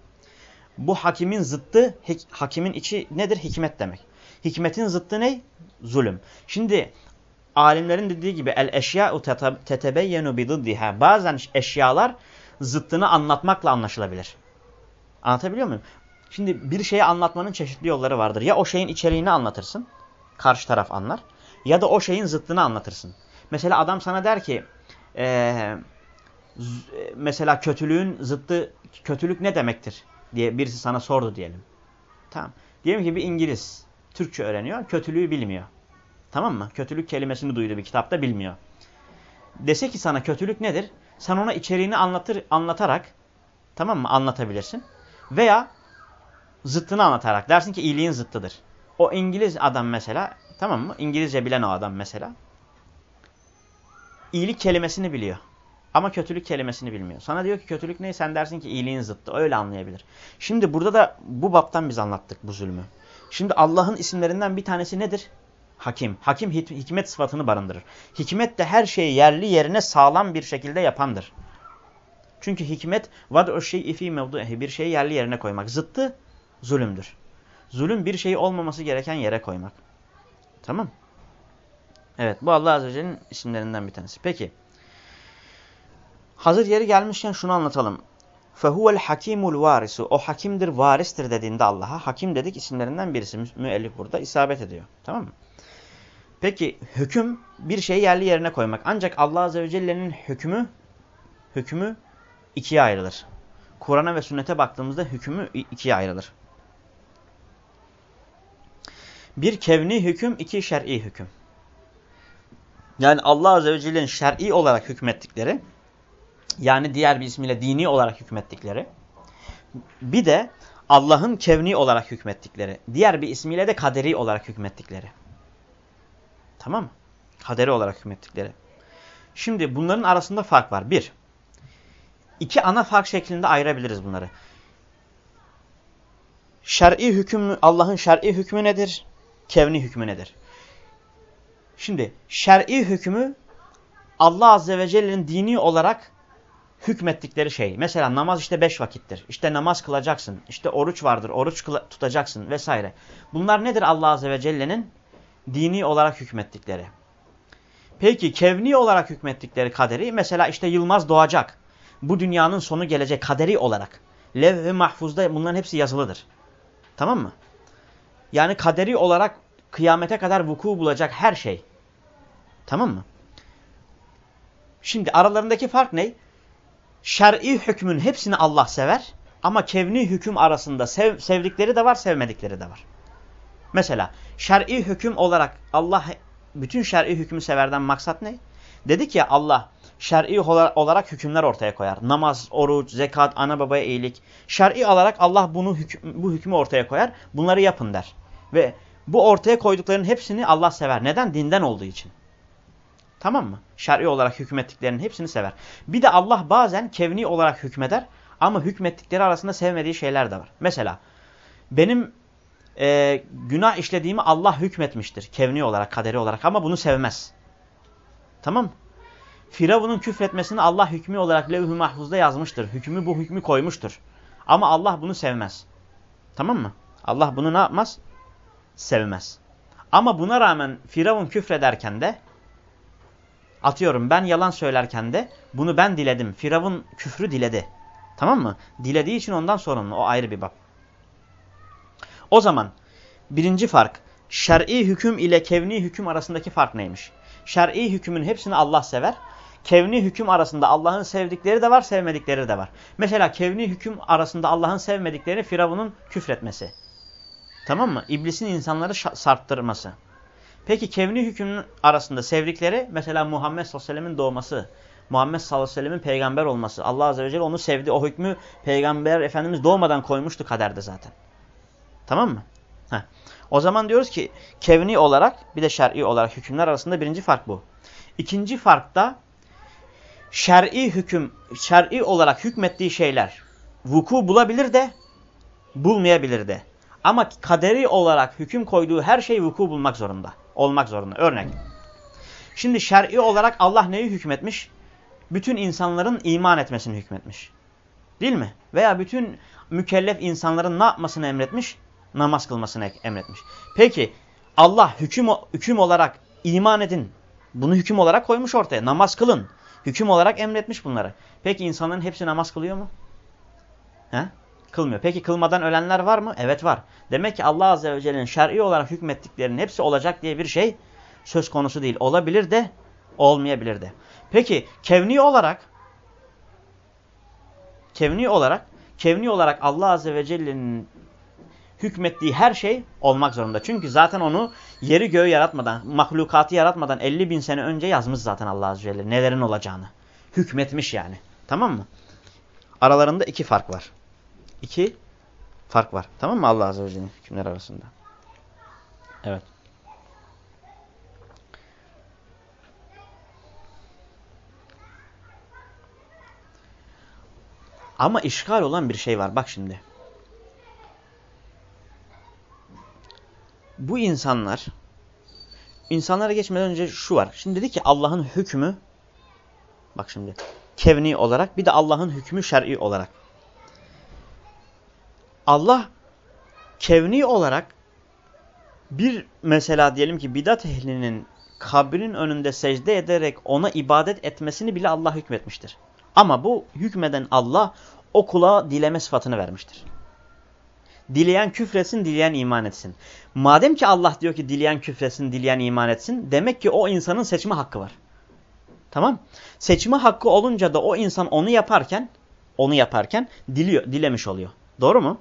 Bu hakimin zıttı, hakimin içi nedir? Hikmet demek. Hikmetin zıttı ne? Zulüm. Şimdi alimlerin dediği gibi el eşya'u tetebeyyenu bididdiha. Bazen eşyalar zıttını anlatmakla anlaşılabilir. Anlatabiliyor muyum? Şimdi bir şeyi anlatmanın çeşitli yolları vardır. Ya o şeyin içeriğini anlatırsın. Karşı taraf anlar. Ya da o şeyin zıttını anlatırsın. Mesela adam sana der ki ee, mesela kötülüğün zıttı kötülük ne demektir? Diye birisi sana sordu diyelim. Tamam. Diyelim ki bir İngiliz Türkçe öğreniyor, kötülüğü bilmiyor. Tamam mı? Kötülük kelimesini duydu bir kitapta bilmiyor. Dese ki sana kötülük nedir? Sen ona içeriğini anlatır, anlatarak tamam mı? Anlatabilirsin. Veya zıttını anlatarak dersin ki iyiliğin zıttıdır. O İngiliz adam mesela tamam mı? İngilizce bilen o adam mesela. İyilik kelimesini biliyor. Ama kötülük kelimesini bilmiyor. Sana diyor ki kötülük ne? Sen dersin ki iyiliğin zıttı. Öyle anlayabilir. Şimdi burada da bu baptan biz anlattık bu zulmü. Şimdi Allah'ın isimlerinden bir tanesi nedir? Hakim. Hakim hikmet sıfatını barındırır. Hikmet de her şeyi yerli yerine sağlam bir şekilde yapandır. Çünkü hikmet bir şeyi yerli yerine koymak. Zıttı zulümdür. Zulüm bir şeyi olmaması gereken yere koymak. Tamam Evet bu Allah Azze ve Celle'nin isimlerinden bir tanesi. Peki. Hazır yeri gelmişken şunu anlatalım. Fehuvel hakimul varisu. O hakimdir, varistir dediğinde Allah'a. Hakim dedik isimlerinden birisi. Müellif burada isabet ediyor. Tamam mı? Peki hüküm bir şeyi yerli yerine koymak. Ancak Allah Azze ve Celle'nin hükmü, hükmü ikiye ayrılır. Kur'an'a ve sünnete baktığımızda hükmü ikiye ayrılır. Bir kevni hüküm, iki şer'i hüküm. Yani Allah Azze ve Celle'nin şer'i olarak hükmettikleri yani diğer bir ismiyle dini olarak hükmettikleri, bir de Allah'ın kevni olarak hükmettikleri, diğer bir ismiyle de kaderi olarak hükmettikleri. Tamam mı? Kaderi olarak hükmettikleri. Şimdi bunların arasında fark var. Bir, iki ana fark şeklinde ayırabiliriz bunları. Şer'i hüküm, Allah'ın şer'i hükmü nedir? Kevni hükmü nedir? Şimdi şer'i hükmü Allah Azze ve Celle'nin dini olarak hükmettikleri şey. Mesela namaz işte beş vakittir. İşte namaz kılacaksın. İşte oruç vardır. Oruç tutacaksın vesaire. Bunlar nedir Allah Azze ve Celle'nin dini olarak hükmettikleri? Peki kevni olarak hükmettikleri kaderi mesela işte Yılmaz doğacak. Bu dünyanın sonu gelecek kaderi olarak. Lev ve mahfuzda bunların hepsi yazılıdır. Tamam mı? Yani kaderi olarak kıyamete kadar vuku bulacak her şey. Tamam mı? Şimdi aralarındaki fark ne? Şer'i hükmün hepsini Allah sever ama kevni hüküm arasında sev, sevdikleri de var, sevmedikleri de var. Mesela şer'i hüküm olarak Allah bütün şer'i hükmü severden maksat ne? Dedik ya Allah şer'i olarak hükümler ortaya koyar. Namaz, oruç, zekat, ana babaya iyilik. Şer'i olarak Allah bunu hüküm, bu hükmü ortaya koyar. Bunları yapın der. Ve bu ortaya koyduklarının hepsini Allah sever. Neden? Dinden olduğu için. Tamam mı? Şer'i olarak hükmettiklerinin hepsini sever. Bir de Allah bazen kevni olarak hükmeder ama hükmettikleri arasında sevmediği şeyler de var. Mesela benim e, günah işlediğimi Allah hükmetmiştir. Kevni olarak, kaderi olarak ama bunu sevmez. Tamam mı? Firavun'un küfretmesini Allah hükmü olarak levh-i mahfuzda yazmıştır. Hükmü bu hükmü koymuştur. Ama Allah bunu sevmez. Tamam mı? Allah bunu ne yapmaz? Sevmez. Ama buna rağmen Firavun küfrederken de atıyorum ben yalan söylerken de bunu ben diledim. Firavun küfrü diledi. Tamam mı? Dilediği için ondan sorumlu. O ayrı bir bab. O zaman birinci fark şer'i hüküm ile kevni hüküm arasındaki fark neymiş? Şer'i hükümün hepsini Allah sever. Kevni hüküm arasında Allah'ın sevdikleri de var, sevmedikleri de var. Mesela kevni hüküm arasında Allah'ın sevmediklerini Firavun'un küfretmesi. Tamam mı? İblisin insanları sarttırması. Peki kevni hükümün arasında sevdikleri mesela Muhammed sallallahu aleyhi ve doğması. Muhammed sallallahu aleyhi ve sellemin peygamber olması. Allah azze ve celle onu sevdi. O hükmü peygamber efendimiz doğmadan koymuştu kaderde zaten. Tamam mı? Heh. O zaman diyoruz ki kevni olarak bir de şer'i olarak hükümler arasında birinci fark bu. İkinci fark da şer'i hüküm, şer'i olarak hükmettiği şeyler vuku bulabilir de bulmayabilir de. Ama kaderi olarak hüküm koyduğu her şey vuku bulmak zorunda. Olmak zorunda. Örnek. Şimdi şer'i olarak Allah neyi hükmetmiş? Bütün insanların iman etmesini hükmetmiş. Değil mi? Veya bütün mükellef insanların ne yapmasını emretmiş? Namaz kılmasını emretmiş. Peki Allah hüküm, hüküm olarak iman edin. Bunu hüküm olarak koymuş ortaya. Namaz kılın. Hüküm olarak emretmiş bunları. Peki insanların hepsi namaz kılıyor mu? He? Kılmıyor. Peki kılmadan ölenler var mı? Evet var. Demek ki Allah Azze ve Celle'nin şer'i olarak hükmettiklerinin hepsi olacak diye bir şey söz konusu değil. Olabilir de olmayabilir de. Peki kevni olarak kevni olarak kevni olarak Allah Azze ve Celle'nin hükmettiği her şey olmak zorunda. Çünkü zaten onu yeri göğü yaratmadan, mahlukatı yaratmadan 50 bin sene önce yazmış zaten Allah Azze ve Celle nelerin olacağını. Hükmetmiş yani. Tamam mı? Aralarında iki fark var. İki fark var. Tamam mı Allah Azze ve Celle'nin hükümler arasında? Evet. Ama işgal olan bir şey var. Bak şimdi. Bu insanlar insanlara geçmeden önce şu var. Şimdi dedi ki Allah'ın hükmü bak şimdi kevni olarak bir de Allah'ın hükmü şer'i olarak. Allah kevni olarak bir mesela diyelim ki bidat ehlinin kabrin önünde secde ederek ona ibadet etmesini bile Allah hükmetmiştir. Ama bu hükmeden Allah o kula dileme sıfatını vermiştir. Dileyen küfresin, dileyen iman etsin. Madem ki Allah diyor ki dileyen küfresin, dileyen iman etsin, demek ki o insanın seçme hakkı var. Tamam? Seçme hakkı olunca da o insan onu yaparken, onu yaparken diliyor, dilemiş oluyor. Doğru mu?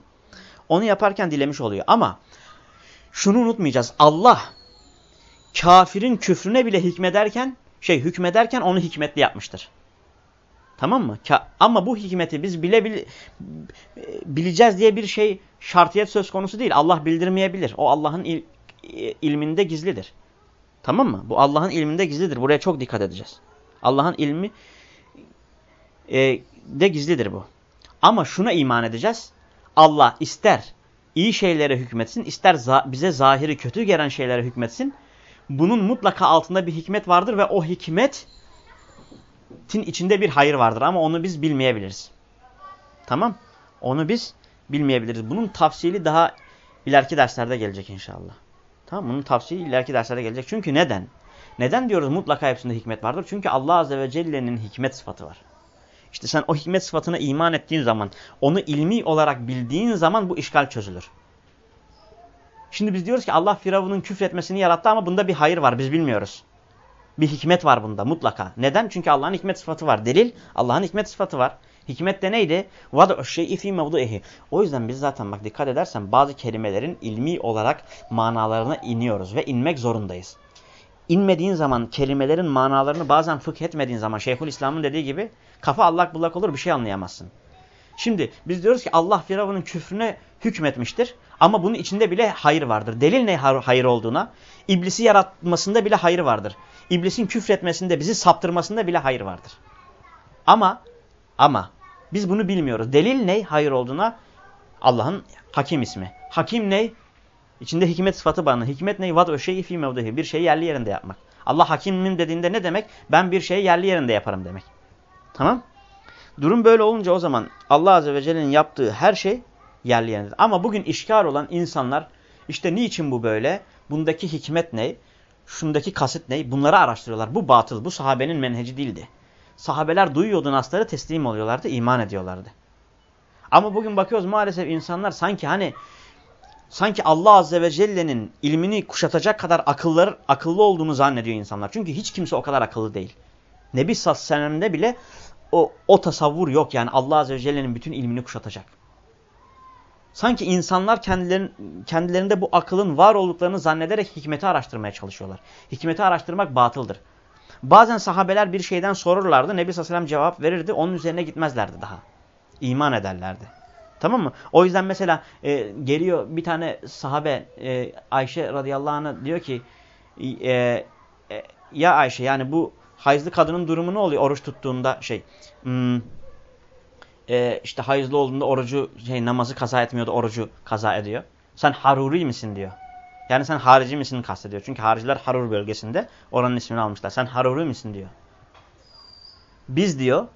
Onu yaparken dilemiş oluyor. Ama şunu unutmayacağız. Allah kafirin küfrüne bile hükmederken, şey hükmederken onu hikmetli yapmıştır. Tamam mı? Ama bu hikmeti biz bile bil, bileceğiz diye bir şey şartiyet söz konusu değil. Allah bildirmeyebilir. O Allah'ın il, ilminde gizlidir. Tamam mı? Bu Allah'ın ilminde gizlidir. Buraya çok dikkat edeceğiz. Allah'ın ilmi e, de gizlidir bu. Ama şuna iman edeceğiz. Allah ister iyi şeylere hükmetsin, ister za bize zahiri kötü gelen şeylere hükmetsin. Bunun mutlaka altında bir hikmet vardır ve o hikmet tin içinde bir hayır vardır ama onu biz bilmeyebiliriz. Tamam? Onu biz bilmeyebiliriz. Bunun tafsili daha ileriki derslerde gelecek inşallah. Tamam Bunun tafsili ileriki derslerde gelecek. Çünkü neden? Neden diyoruz mutlaka hepsinde hikmet vardır? Çünkü Allah Azze ve Celle'nin hikmet sıfatı var. İşte sen o hikmet sıfatına iman ettiğin zaman, onu ilmi olarak bildiğin zaman bu işgal çözülür. Şimdi biz diyoruz ki Allah Firavun'un küfretmesini yarattı ama bunda bir hayır var biz bilmiyoruz. Bir hikmet var bunda mutlaka. Neden? Çünkü Allah'ın hikmet sıfatı var. Delil Allah'ın hikmet sıfatı var. Hikmet de neydi? وَضَعُ şeyi ف۪ي مَوْضُئِهِ O yüzden biz zaten bak dikkat edersen bazı kelimelerin ilmi olarak manalarına iniyoruz ve inmek zorundayız. İnmediğin zaman kelimelerin manalarını bazen fıkh etmediğin zaman Şeyhülislam'ın dediği gibi kafa allak bullak olur bir şey anlayamazsın. Şimdi biz diyoruz ki Allah Firavun'un küfrüne hükmetmiştir ama bunun içinde bile hayır vardır. Delil ne hayır olduğuna? İblisi yaratmasında bile hayır vardır. İblisin küfretmesinde, bizi saptırmasında bile hayır vardır. Ama ama biz bunu bilmiyoruz. Delil ne hayır olduğuna? Allah'ın hakim ismi. Hakim ne? İçinde hikmet sıfatı barınır. Hikmet ne? Vad şeyi fi mevdihi. Bir şeyi yerli yerinde yapmak. Allah hakimim dediğinde ne demek? Ben bir şeyi yerli yerinde yaparım demek. Tamam? Durum böyle olunca o zaman Allah Azze ve Celle'nin yaptığı her şey yerli yerinde. Ama bugün işgal olan insanlar işte niçin bu böyle? Bundaki hikmet ne? Şundaki kasıt ne? Bunları araştırıyorlar. Bu batıl. Bu sahabenin menheci değildi. Sahabeler duyuyordu nasları teslim oluyorlardı, iman ediyorlardı. Ama bugün bakıyoruz maalesef insanlar sanki hani sanki Allah Azze ve Celle'nin ilmini kuşatacak kadar akılları, akıllı olduğunu zannediyor insanlar. Çünkü hiç kimse o kadar akıllı değil. Nebi Sassanem'de bile o, o tasavvur yok yani Allah Azze ve Celle'nin bütün ilmini kuşatacak. Sanki insanlar kendilerin, kendilerinde bu akılın var olduklarını zannederek hikmeti araştırmaya çalışıyorlar. Hikmeti araştırmak batıldır. Bazen sahabeler bir şeyden sorurlardı. Nebi Sallallahu cevap verirdi. Onun üzerine gitmezlerdi daha. İman ederlerdi. Tamam mı? O yüzden mesela e, geliyor bir tane sahabe e, Ayşe radıyallahu anh diyor ki e, e, ya Ayşe yani bu hayızlı kadının durumu ne oluyor oruç tuttuğunda şey hmm, e, işte hayızlı olduğunda orucu şey namazı kaza etmiyordu orucu kaza ediyor. Sen haruri misin diyor. Yani sen harici misin kastediyor. Çünkü hariciler Harur bölgesinde oranın ismini almışlar. Sen Haruri misin diyor. Biz diyor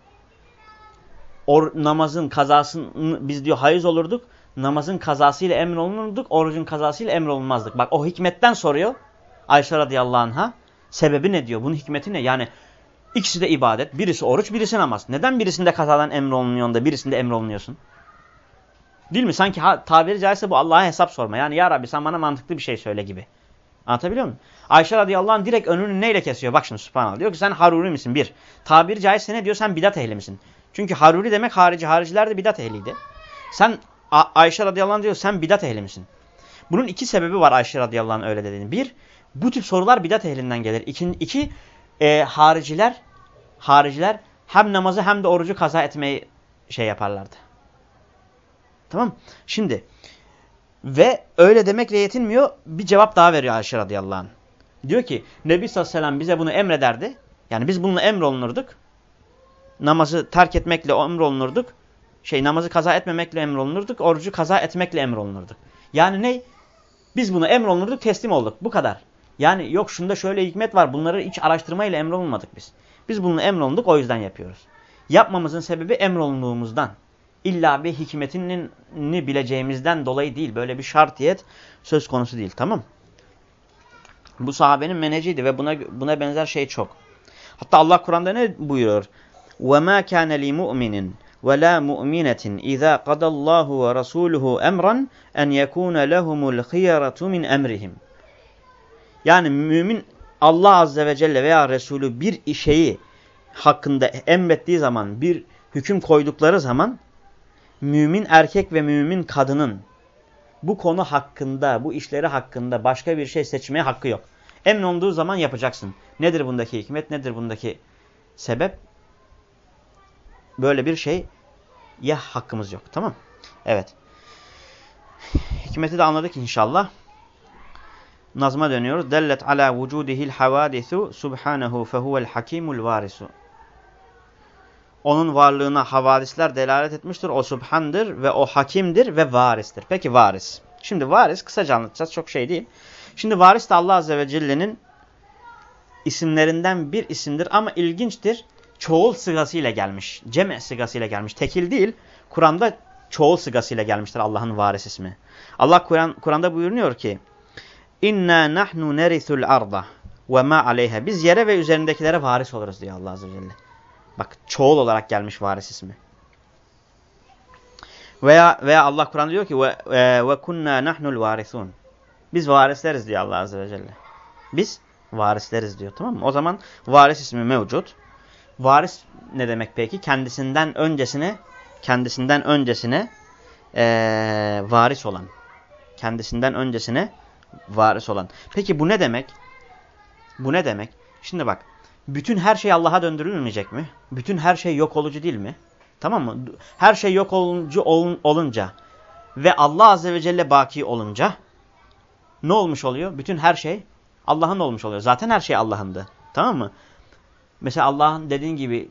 or, namazın kazasını biz diyor hayız olurduk. Namazın kazasıyla emin olunurduk. Orucun kazasıyla emin olunmazdık. Bak o hikmetten soruyor. Ayşe radıyallahu anh'a. Sebebi ne diyor? Bunun hikmeti ne? Yani ikisi de ibadet. Birisi oruç, birisi namaz. Neden birisinde kazadan emrolunuyorsun da birisinde emrolunuyorsun? Değil mi? Sanki ha, tabiri caizse bu Allah'a hesap sorma. Yani ya Rabbi sen bana mantıklı bir şey söyle gibi. Anlatabiliyor muyum? Ayşe radıyallahu anh direkt önünü neyle kesiyor? Bak şimdi subhanallah. Diyor ki sen haruri misin? Bir. Tabiri caizse ne diyor? Sen bidat ehli misin? Çünkü haruri demek harici. Hariciler de bidat ehliydi. Sen A Ayşe radıyallahu anh diyor sen bidat ehli misin? Bunun iki sebebi var Ayşe radıyallahu anh öyle dediğini. Bir, bu tip sorular bidat ehlinden gelir. İki, iki e, hariciler, hariciler hem namazı hem de orucu kaza etmeyi şey yaparlardı. Tamam Şimdi ve öyle demekle yetinmiyor bir cevap daha veriyor Ayşe radıyallahu anh. Diyor ki Nebi sallallahu aleyhi ve sellem bize bunu emrederdi. Yani biz bununla emrolunurduk. Namazı terk etmekle emrolunurduk. Şey namazı kaza etmemekle emrolunurduk. Orucu kaza etmekle emrolunurduk. Yani ne? Biz bunu emrolunurduk teslim olduk. Bu kadar. Yani yok şunda şöyle hikmet var. Bunları hiç araştırmayla emrolunmadık biz. Biz bunu emrolunduk o yüzden yapıyoruz. Yapmamızın sebebi emrolunduğumuzdan. İlla bir hikmetini bileceğimizden dolayı değil. Böyle bir şartiyet söz konusu değil. Tamam Bu sahabenin meneciydi ve buna buna benzer şey çok. Hatta Allah Kur'an'da ne buyuruyor? وَمَا كَانَ لِمُؤْمِنٍ وَلَا مُؤْمِنَةٍ إِذَا قَدَ اللّٰهُ وَرَسُولُهُ اَمْرًا اَنْ يَكُونَ لَهُمُ الْخِيَرَةُ مِنْ اَمْرِهِمْ Yani mümin Allah Azze ve Celle veya Resulü bir şeyi hakkında emrettiği zaman, bir hüküm koydukları zaman mümin erkek ve mümin kadının bu konu hakkında, bu işleri hakkında başka bir şey seçmeye hakkı yok. Emin olduğu zaman yapacaksın. Nedir bundaki hikmet, nedir bundaki sebep? Böyle bir şey ya hakkımız yok. Tamam Evet. Hikmeti de anladık inşallah. Nazma dönüyoruz. Dellet ala vücudihil havadisu subhanahu fehuvel hakimul varisu. Onun varlığına havadisler delalet etmiştir. O subhandır ve o hakimdir ve varistir. Peki varis. Şimdi varis kısaca anlatacağız. Çok şey değil. Şimdi varis de Allah Azze ve Celle'nin isimlerinden bir isimdir ama ilginçtir. Çoğul sıgasıyla gelmiş. Ceme sıgasıyla gelmiş. Tekil değil. Kur'an'da çoğul sıgasıyla gelmiştir Allah'ın varis ismi. Allah Kur'an'da Kur buyuruyor ki İnna nahnu nerisul arda ve ma aleyha. Biz yere ve üzerindekilere varis oluruz diyor Allah Azze ve Celle. Bak çoğul olarak gelmiş varis ismi. Veya veya Allah Kur'an diyor ki ve ve kunna nahnul varisun. Biz varisleriz diyor Allah Azze ve Celle. Biz varisleriz diyor tamam mı? O zaman varis ismi mevcut. Varis ne demek peki? Kendisinden öncesine kendisinden öncesine ee, varis olan. Kendisinden öncesine varis olan. Peki bu ne demek? Bu ne demek? Şimdi bak. Bütün her şey Allah'a döndürülmeyecek mi? Bütün her şey yok olucu değil mi? Tamam mı? Her şey yok olucu olunca ve Allah Azze ve Celle baki olunca ne olmuş oluyor? Bütün her şey Allah'ın olmuş oluyor. Zaten her şey Allah'ındı. Tamam mı? Mesela Allah'ın dediğin gibi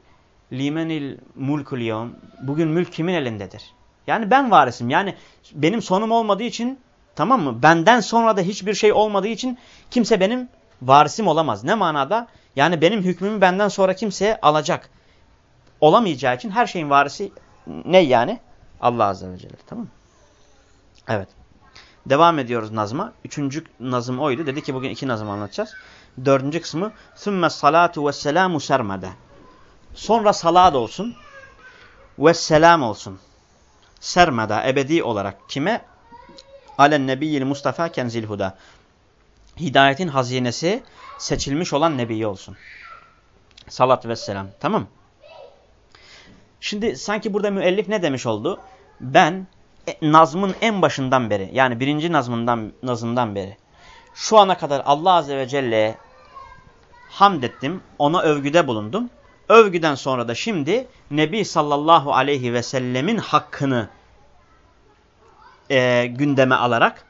limenil mulkul yevm bugün mülk kimin elindedir? Yani ben varisim. Yani benim sonum olmadığı için tamam mı? Benden sonra da hiçbir şey olmadığı için kimse benim varisim olamaz. Ne manada? Yani benim hükmümü benden sonra kimseye alacak. Olamayacağı için her şeyin varisi ne yani? Allah Azze ve Celle. Tamam mı? Evet. Devam ediyoruz nazma. Üçüncü nazım oydu. Dedi ki bugün iki nazım anlatacağız. Dördüncü kısmı ثُمَّ salatu ve selamu sermede. Sonra salat olsun ve selam olsun. Sermeda ebedi olarak kime? Alen nebiyyil Mustafa kenzil huda. Hidayetin hazinesi seçilmiş olan nebi olsun. Salat ve selam. Tamam Şimdi sanki burada müellif ne demiş oldu? Ben e, nazmın en başından beri yani birinci nazmından, nazımdan beri şu ana kadar Allah Azze ve Celle'ye hamd ettim. Ona övgüde bulundum. Övgüden sonra da şimdi Nebi sallallahu aleyhi ve sellemin hakkını e, gündeme alarak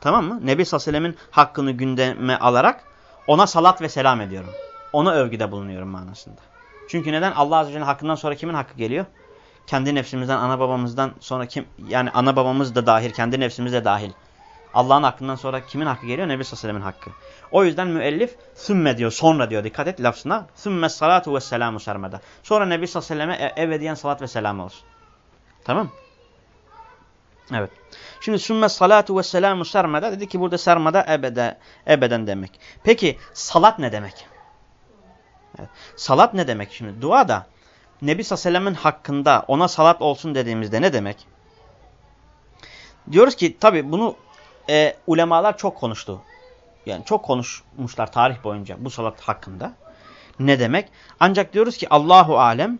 tamam mı? Nebi sallallahu aleyhi ve sellemin hakkını gündeme alarak ona salat ve selam ediyorum. Ona övgüde bulunuyorum manasında. Çünkü neden? Allah Azze ve Celle'nin hakkından sonra kimin hakkı geliyor? Kendi nefsimizden, ana babamızdan sonra kim? Yani ana babamız da dahil, kendi nefsimiz de dahil. Allah'ın hakkından sonra kimin hakkı geliyor? Nebi sallallahu aleyhi hakkı. O yüzden müellif sümme diyor, sonra diyor. Dikkat et lafzına. Sümme salatu ve selamu sermeda. Sonra Nebi sallallahu aleyhi ve selleme ebediyen salat ve selam olsun. Tamam Evet. Şimdi sümme salatu ve selamu sermeda dedi ki burada sermada ebede, ebeden demek. Peki salat ne demek? Evet. Salat ne demek şimdi? Dua da Nebi sallallahu hakkında ona salat olsun dediğimizde ne demek? Diyoruz ki tabi bunu e, ulemalar çok konuştu. Yani çok konuşmuşlar tarih boyunca bu salat hakkında. Ne demek? Ancak diyoruz ki Allahu Alem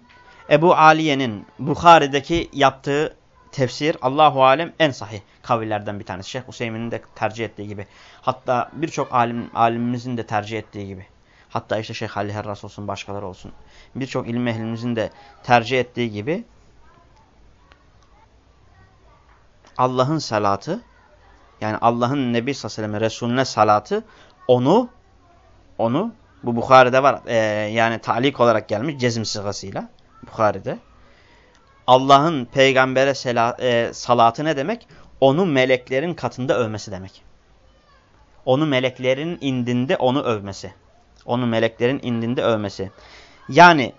Ebu Aliye'nin Bukhari'deki yaptığı tefsir Allahu alem en sahih kavillerden bir tanesi. Şeyh Hüseyin'in de tercih ettiği gibi. Hatta birçok alim alimimizin de tercih ettiği gibi. Hatta işte Şeyh Ali Herras olsun başkaları olsun. Birçok ilim ehlimizin de tercih ettiği gibi Allah'ın salatı yani Allah'ın Nebi sallallahu aleyhi ve sellem Resulüne salatı onu onu bu Bukhari'de var e, yani talik olarak gelmiş cezim sıgasıyla Bukhari'de. Allah'ın peygambere sela, e, salatı ne demek? Onu meleklerin katında övmesi demek. Onu meleklerin indinde onu övmesi. Onu meleklerin indinde övmesi. Yani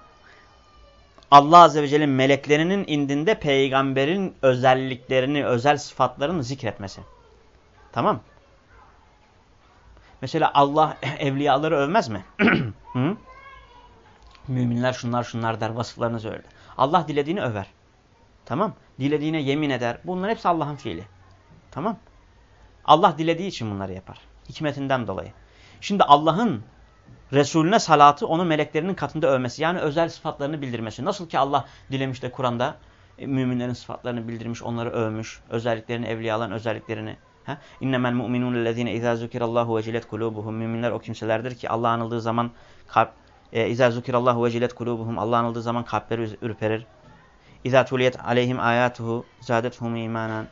Allah Azze ve Celle'nin meleklerinin indinde peygamberin özelliklerini, özel sıfatlarını zikretmesi. Tamam Mesela Allah [laughs] evliyaları övmez mi? [clears throat] Hı? Müminler şunlar şunlar der, vasıflarını söyler. Allah dilediğini över. Tamam. Dilediğine yemin eder. Bunlar hepsi Allah'ın fiili. Tamam. Allah dilediği için bunları yapar. Hikmetinden dolayı. Şimdi Allah'ın Resulüne salatı onu meleklerinin katında övmesi. Yani özel sıfatlarını bildirmesi. Nasıl ki Allah dilemiş de Kur'an'da e, müminlerin sıfatlarını bildirmiş, onları övmüş. Özelliklerini, evliyaların özelliklerini. İnnemel mu'minun lezine izâ zukirallahu vecilet kulubuhum. Müminler o kimselerdir ki Allah anıldığı zaman kalp e, izâ zukirallahu vecilet kulubuhum. Allah anıldığı zaman kalpleri ürperir. İzâ tuliyet aleyhim ayatuhu zâdethum imanen.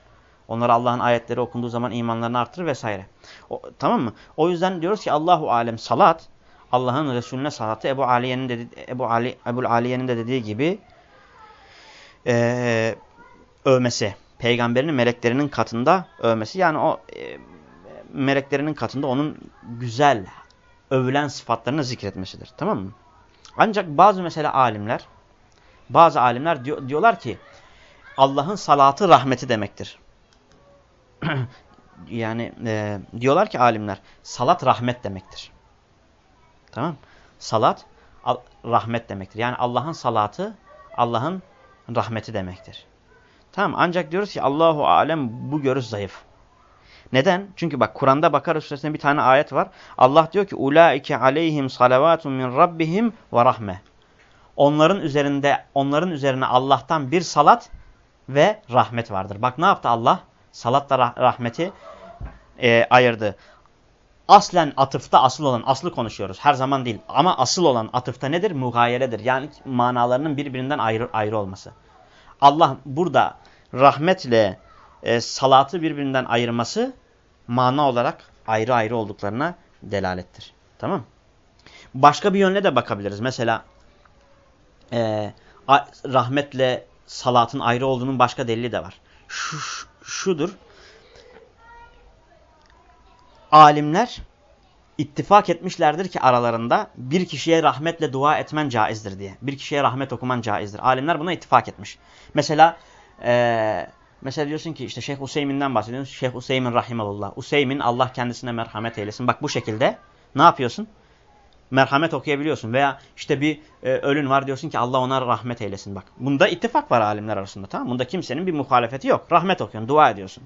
Onlara Allah'ın ayetleri okunduğu zaman imanlarını artırır vesaire. O, tamam mı? O yüzden diyoruz ki Allahu alem salat Allah'ın Resulüne salatı Ebu Aliye'nin de Ebu Ali Ebu Aliye'nin de dediği gibi e, övmesi. Peygamberinin meleklerinin katında övmesi. Yani o e, meleklerinin katında onun güzel övülen sıfatlarını zikretmesidir. Tamam mı? Ancak bazı mesela alimler bazı alimler diyor, diyorlar ki Allah'ın salatı rahmeti demektir. [clears throat] yani e, diyorlar ki alimler salat rahmet demektir. Tamam Salat rahmet demektir. Yani Allah'ın salatı Allah'ın rahmeti demektir. Tamam ancak diyoruz ki Allahu alem bu görüş zayıf. Neden? Çünkü bak Kur'an'da Bakara suresinde bir tane ayet var. Allah diyor ki ulaike aleyhim salavatun min rabbihim ve rahme. Onların üzerinde onların üzerine Allah'tan bir salat ve rahmet vardır. Bak ne yaptı Allah? Salatla rah rahmeti e, ayırdı. Aslen atıfta asıl olan, aslı konuşuyoruz. Her zaman değil. Ama asıl olan atıfta nedir? Mugayeredir. Yani manalarının birbirinden ayrı, ayrı olması. Allah burada rahmetle e, salatı birbirinden ayırması mana olarak ayrı ayrı olduklarına delalettir. Tamam Başka bir yönle de bakabiliriz. Mesela e, rahmetle salatın ayrı olduğunun başka delili de var. Şu, şudur. Alimler ittifak etmişlerdir ki aralarında bir kişiye rahmetle dua etmen caizdir diye. Bir kişiye rahmet okuman caizdir. Alimler buna ittifak etmiş. Mesela e, mesela diyorsun ki işte Şeyh Hüseyin'den bahsediyorsun. Şeyh Hüseyin rahimallah. Hüseyin Allah kendisine merhamet eylesin. Bak bu şekilde ne yapıyorsun? Merhamet okuyabiliyorsun. Veya işte bir e, ölün var diyorsun ki Allah ona rahmet eylesin. Bak bunda ittifak var alimler arasında tamam Bunda kimsenin bir muhalefeti yok. Rahmet okuyorsun, dua ediyorsun.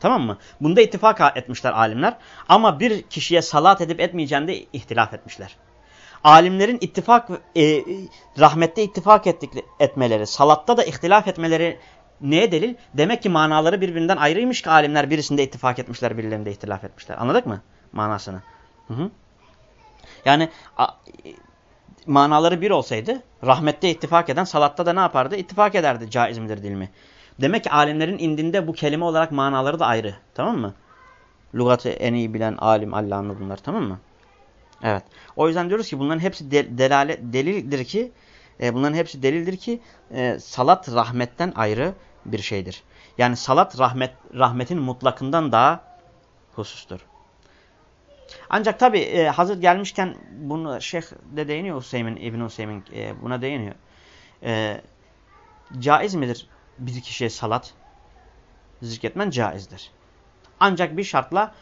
Tamam mı? Bunda ittifak etmişler alimler. Ama bir kişiye salat edip etmeyeceğinde ihtilaf etmişler. Alimlerin ittifak e, rahmette ittifak ettik, etmeleri, salatta da ihtilaf etmeleri neye delil? Demek ki manaları birbirinden ayrıymış ki alimler birisinde ittifak etmişler, birilerinde ihtilaf etmişler. Anladık mı manasını? Hı hı. Yani a, manaları bir olsaydı rahmette ittifak eden salatta da ne yapardı? İttifak ederdi caiz midir değil mi? Demek ki alimlerin indinde bu kelime olarak manaları da ayrı. Tamam mı? Lugatı en iyi bilen alim Allah'ın bunlar tamam mı? Evet. O yüzden diyoruz ki bunların hepsi de, delale, delildir ki e, bunların hepsi delildir ki e, salat rahmetten ayrı bir şeydir. Yani salat rahmet rahmetin mutlakından daha husustur. Ancak tabi e, hazır gelmişken bunu Şeyh de değiniyor Hüseyin İbn Hüseyin e, buna değiniyor. E, caiz midir bir kişiye salat zikretmen caizdir. Ancak bir şartla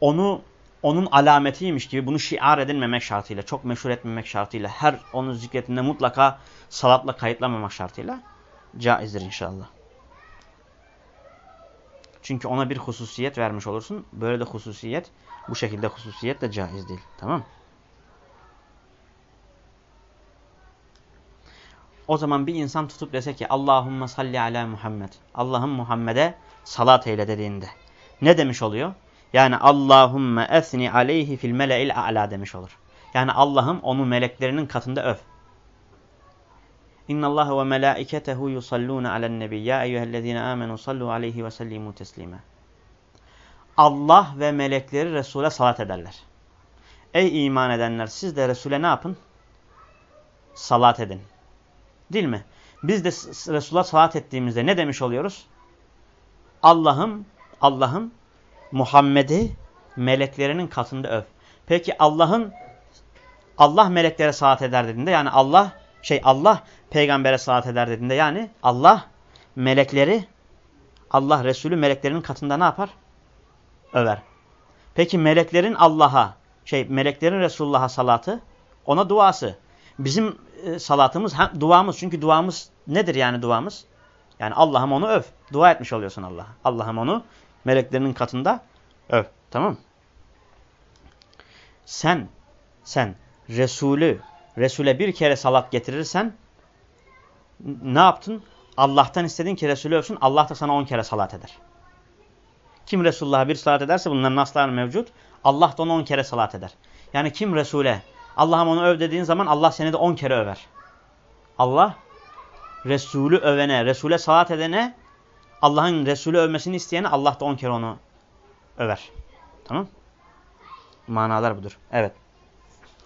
onu onun alametiymiş gibi bunu şiar edilmemek şartıyla, çok meşhur etmemek şartıyla, her onun zikretinde mutlaka salatla kayıtlamamak şartıyla caizdir inşallah. Çünkü ona bir hususiyet vermiş olursun. Böyle de hususiyet, bu şekilde hususiyet de caiz değil. Tamam O zaman bir insan tutup dese ki Allahümme salli ala Muhammed. Allah'ım Muhammed'e salat eyle dediğinde. Ne demiş oluyor? Yani Allahümme esni aleyhi fil mele'il a'la demiş olur. Yani Allah'ım onu meleklerinin katında öv. İnna Allah ve melaiketehu yusallun alen nebi ya eyyuhellezine amenu sallu aleyhi ve sellimu teslime. Allah ve melekleri Resul'e salat ederler. Ey iman edenler siz de Resul'e ne yapın? Salat edin. Değil mi? Biz de Resul'a salat ettiğimizde ne demiş oluyoruz? Allah'ım, Allah'ım Muhammed'i meleklerinin katında öv. Peki Allah'ın Allah meleklere salat eder dediğinde yani Allah şey Allah peygambere salat eder dediğinde yani Allah melekleri Allah Resulü meleklerinin katında ne yapar? Över. Peki meleklerin Allah'a şey meleklerin Resulullah'a salatı ona duası. Bizim e, salatımız hem duamız çünkü duamız nedir yani duamız? Yani Allah'ım onu öv. Dua etmiş oluyorsun Allah'a. Allah'ım onu meleklerinin katında öv. Tamam Sen sen Resulü Resul'e bir kere salat getirirsen ne yaptın? Allah'tan istedin ki Resulü övsün. Allah da sana on kere salat eder. Kim Resulullah'a bir salat ederse bunların nasları mevcut. Allah da ona on kere salat eder. Yani kim Resul'e Allah'ım onu öv dediğin zaman Allah seni de on kere över. Allah Resulü övene, Resul'e salat edene, Allah'ın Resulü övmesini isteyene Allah da on kere onu över. Tamam Manalar budur. Evet.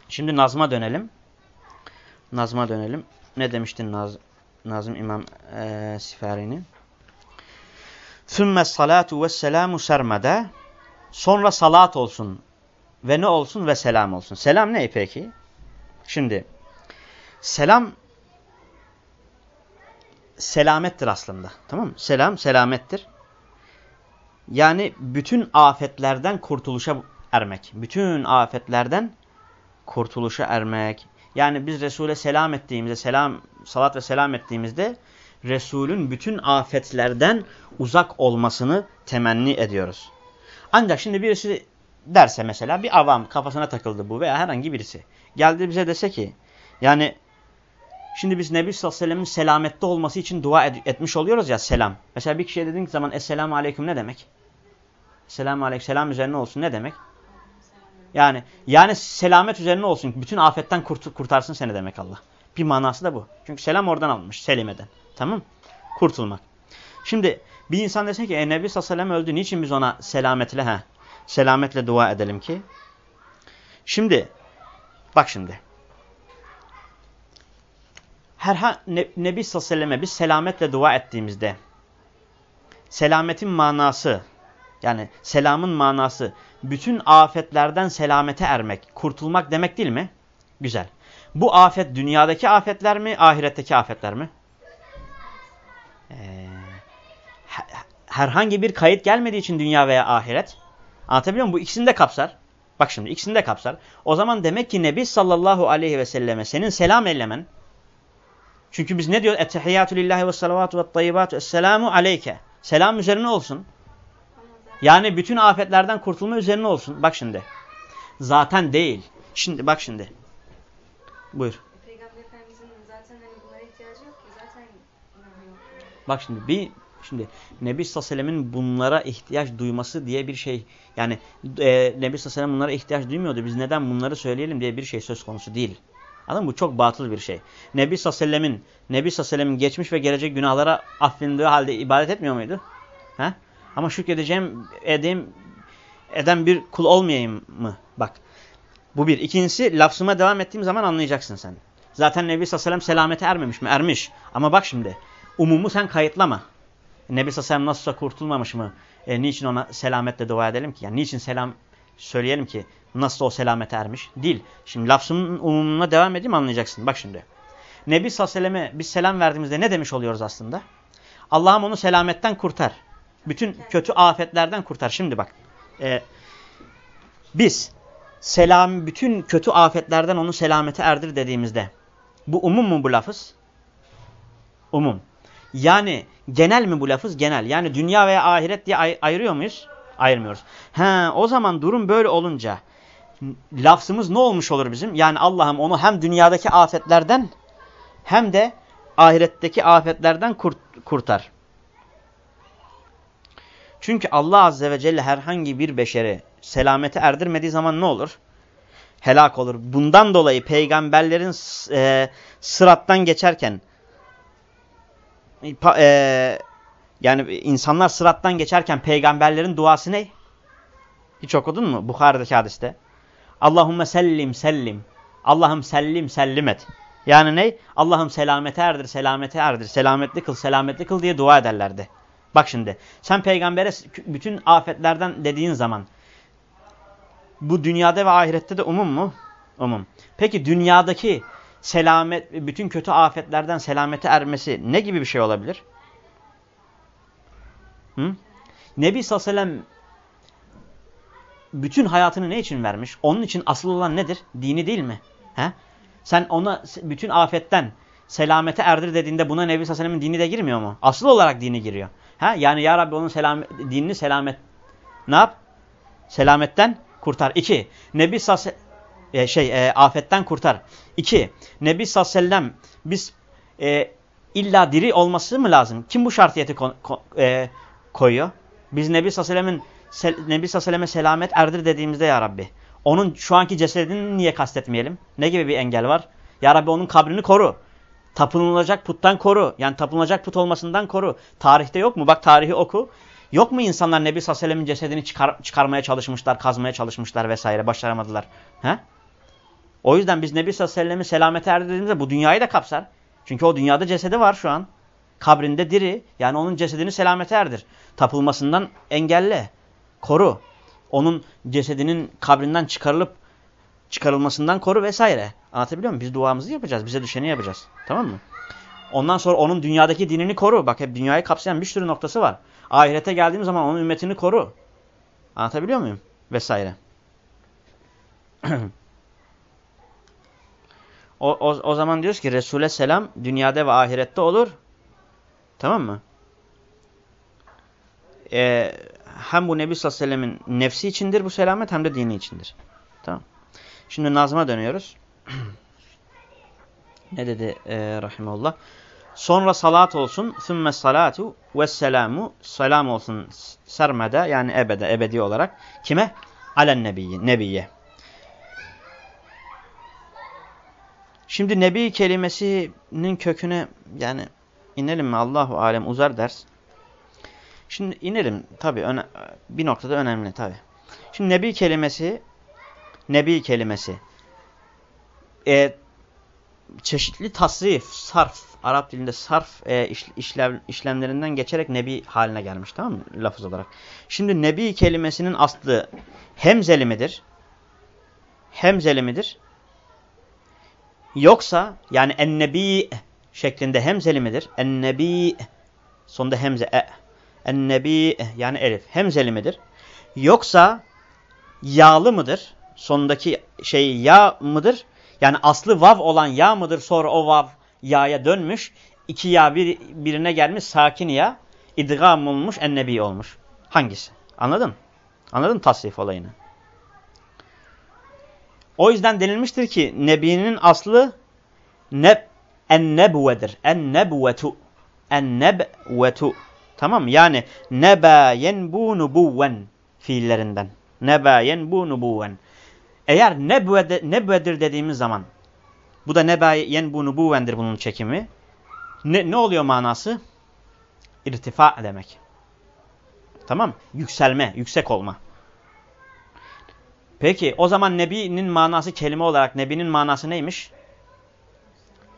Şimdi Nazım'a dönelim. Nazım'a dönelim. Ne demiştin Naz Nazım İmam e, Sifari'nin? Salatu ve selamu sermede. Sonra salat olsun ve ne olsun ve selam olsun. Selam ne peki? Şimdi selam selamettir aslında. Tamam mı? Selam selamettir. Yani bütün afetlerden kurtuluşa ermek. Bütün afetlerden kurtuluşa ermek. Yani biz Resul'e selam ettiğimizde, selam, salat ve selam ettiğimizde Resul'ün bütün afetlerden uzak olmasını temenni ediyoruz. Ancak şimdi birisi derse mesela bir avam kafasına takıldı bu veya herhangi birisi. Geldi bize dese ki yani şimdi biz Nebi sallallahu aleyhi ve sellem'in selamette olması için dua et, etmiş oluyoruz ya selam. Mesela bir kişiye dediğin zaman Esselamu Aleyküm ne demek? Selamu Aleyküm selam üzerine olsun ne demek? Yani yani selamet üzerine olsun. Bütün afetten kurt kurtarsın seni demek Allah. Bir manası da bu. Çünkü selam oradan alınmış. Selimeden. Tamam Kurtulmak. Şimdi bir insan dese ki e, Nebi sallallahu aleyhi ve sellem öldü. Niçin biz ona selametle he, selametle dua edelim ki? Şimdi bak şimdi. Herha ne, Nebi sallallahu aleyhi ve biz selametle dua ettiğimizde selametin manası yani selamın manası bütün afetlerden selamete ermek, kurtulmak demek değil mi? Güzel. Bu afet dünyadaki afetler mi, ahiretteki afetler mi? Ee, herhangi bir kayıt gelmediği için dünya veya ahiret. Anlatabiliyor muyum? Bu ikisini de kapsar. Bak şimdi ikisini de kapsar. O zaman demek ki Nebi sallallahu aleyhi ve selleme senin selam eylemen. Çünkü biz ne diyor? Ettehiyyatü lillahi ve salavatu ve tayyibatu esselamu aleyke. Selam üzerine olsun. Yani bütün afetlerden kurtulma üzerine olsun. Bak şimdi. Zaten değil. Şimdi bak şimdi. Buyur. Peygamber Efendimizin zaten hani bunlara ihtiyacı yok ki. Zaten yok. Bak şimdi bir şimdi Nebi sallallahu bunlara ihtiyaç duyması diye bir şey yani e, Nebi sallallahu bunlara ihtiyaç duymuyordu. Biz neden bunları söyleyelim diye bir şey söz konusu değil. Anladın mı? Bu çok batıl bir şey. Nebi sallallahu Nebi sallallahu geçmiş ve gelecek günahlara affedildiği halde ibadet etmiyor muydu? He? Ama şükredeceğim edeyim, eden bir kul olmayayım mı? Bak. Bu bir. İkincisi lafzıma devam ettiğim zaman anlayacaksın sen. Zaten Nebi sallallahu selamete ermemiş mi? Ermiş. Ama bak şimdi. Umumu sen kayıtlama. Nebi sellem nasılsa kurtulmamış mı? E, niçin ona selametle dua edelim ki? Yani niçin selam söyleyelim ki nasıl o selamete ermiş? Değil. Şimdi lafzımın umumuna devam edeyim anlayacaksın. Bak şimdi. Nebi selleme biz selam verdiğimizde ne demiş oluyoruz aslında? Allah'ım onu selametten kurtar. Bütün kötü afetlerden kurtar. Şimdi bak. E, biz selam bütün kötü afetlerden onu selamete erdir dediğimizde bu umum mu bu lafız? Umum. Yani genel mi bu lafız? Genel. Yani dünya veya ahiret diye ay ayırıyor muyuz? Ayırmıyoruz. He, o zaman durum böyle olunca lafzımız ne olmuş olur bizim? Yani Allah'ım onu hem dünyadaki afetlerden hem de ahiretteki afetlerden kurt kurtar. Çünkü Allah Azze ve Celle herhangi bir beşeri selamete erdirmediği zaman ne olur? Helak olur. Bundan dolayı peygamberlerin e, sırattan geçerken e, yani insanlar sırattan geçerken peygamberlerin duası ne? Hiç okudun mu? Bukhari'deki hadiste. Allahümme sellim sellim. Allah'ım sellim sellim et. Yani ne? Allah'ım selamete erdir, selamete erdir, selametli kıl, selametli kıl diye dua ederlerdi. Bak şimdi sen peygambere bütün afetlerden dediğin zaman bu dünyada ve ahirette de umum mu? Umum. Peki dünyadaki selamet, bütün kötü afetlerden selamete ermesi ne gibi bir şey olabilir? Hı? Nebi sallallahu bütün hayatını ne için vermiş? Onun için asıl olan nedir? Dini değil mi? He? Sen ona bütün afetten selamete erdir dediğinde buna Nebi sallallahu dini de girmiyor mu? Asıl olarak dini giriyor. Ha? Yani ya Rabbi onun selamet, dinini selamet ne yap? Selametten kurtar. İki, Nebi sallallahu e, şey e, afetten kurtar. İki, Nebi sallallahu aleyhi ve biz e, illa diri olması mı lazım? Kim bu şartiyeti ko ko e, koyuyor? Biz Nebi sallallahu aleyhi ve sellem'in Sel Nebi Sallallahu selamet erdir dediğimizde ya Rabbi. Onun şu anki cesedini niye kastetmeyelim? Ne gibi bir engel var? Ya Rabbi onun kabrini koru. Tapınılacak puttan koru. Yani tapınılacak put olmasından koru. Tarihte yok mu? Bak tarihi oku. Yok mu insanlar Nebi Sallallahu cesedini çıkar, çıkarmaya çalışmışlar, kazmaya çalışmışlar vesaire. Başaramadılar. He? O yüzden biz Nebi Sallallahu selamete erdirdiğimizde bu dünyayı da kapsar. Çünkü o dünyada cesedi var şu an. Kabrinde diri. Yani onun cesedini selamete erdir. Tapılmasından engelle koru. Onun cesedinin kabrinden çıkarılıp çıkarılmasından koru vesaire. Anlatabiliyor muyum? Biz duamızı yapacağız. Bize düşeni yapacağız. Tamam mı? Ondan sonra onun dünyadaki dinini koru. Bak hep dünyayı kapsayan bir sürü noktası var. Ahirete geldiğim zaman onun ümmetini koru. Anlatabiliyor muyum? Vesaire. [clears throat] o, o, o zaman diyoruz ki Resul'e selam dünyada ve ahirette olur. Tamam mı? Ee, hem bu Nebi sallallahu aleyhi ve sellemin nefsi içindir bu selamet hem de dini içindir. Tamam. Şimdi Nazım'a dönüyoruz. [clears throat] ne dedi e, rahimullah? Sonra salat olsun. Sümme salatu ve selamu. Selam olsun sermede yani ebede, ebedi olarak. Kime? Alen nebiyye. nebiye. Şimdi nebi kelimesinin köküne yani inelim mi Allahu alem uzar ders. Şimdi inelim tabi bir noktada önemli tabi. Şimdi nebi kelimesi nebi kelimesi e, çeşitli tasrif, sarf, Arap dilinde sarf e, iş, işlev, işlemlerinden geçerek nebi haline gelmiş tamam mı lafız olarak. Şimdi nebi kelimesinin aslı hemzeli midir? Hemzeli midir? Yoksa yani ennebi şeklinde hemzeli midir? Ennebi sonunda hemze e ennebi yani elif hemzeli midir? Yoksa yağlı mıdır? Sondaki şey ya mıdır? Yani aslı vav olan ya mıdır? Sonra o vav ya'ya dönmüş. iki ya bir, birine gelmiş sakin ya. idgam olmuş ennebi olmuş. Hangisi? Anladın? Anladın tasrif olayını? O yüzden denilmiştir ki nebinin aslı neb ennebvedir. Ennebvetu. Ennebvetu. Tamam mı? Yani neba yenbu nubuven fiillerinden. Neba yenbu nubuven. Eğer nebvede, dediğimiz zaman bu da neba yenbu nubuvendir bunun çekimi. Ne, ne oluyor manası? İrtifa demek. Tamam Yükselme, yüksek olma. Peki o zaman nebinin manası kelime olarak nebinin manası neymiş?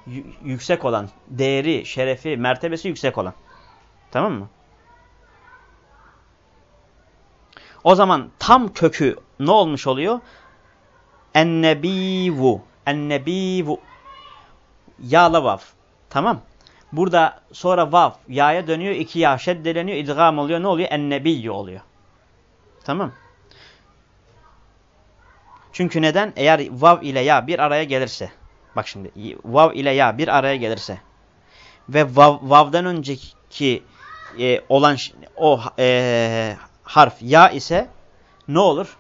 Y yüksek olan, değeri, şerefi, mertebesi yüksek olan. Tamam mı? O zaman tam kökü ne olmuş oluyor? Ennebivu. Ennebivu. Yağla vav. Tamam. Burada sonra vav ya'ya dönüyor. iki ya şeddeleniyor. idgam oluyor. Ne oluyor? Ennebiyyu oluyor. Tamam. Çünkü neden? Eğer vav ile ya bir araya gelirse. Bak şimdi. Vav ile ya bir araya gelirse. Ve vav, vav'dan önceki e, olan o e, harf ya ise ne olur?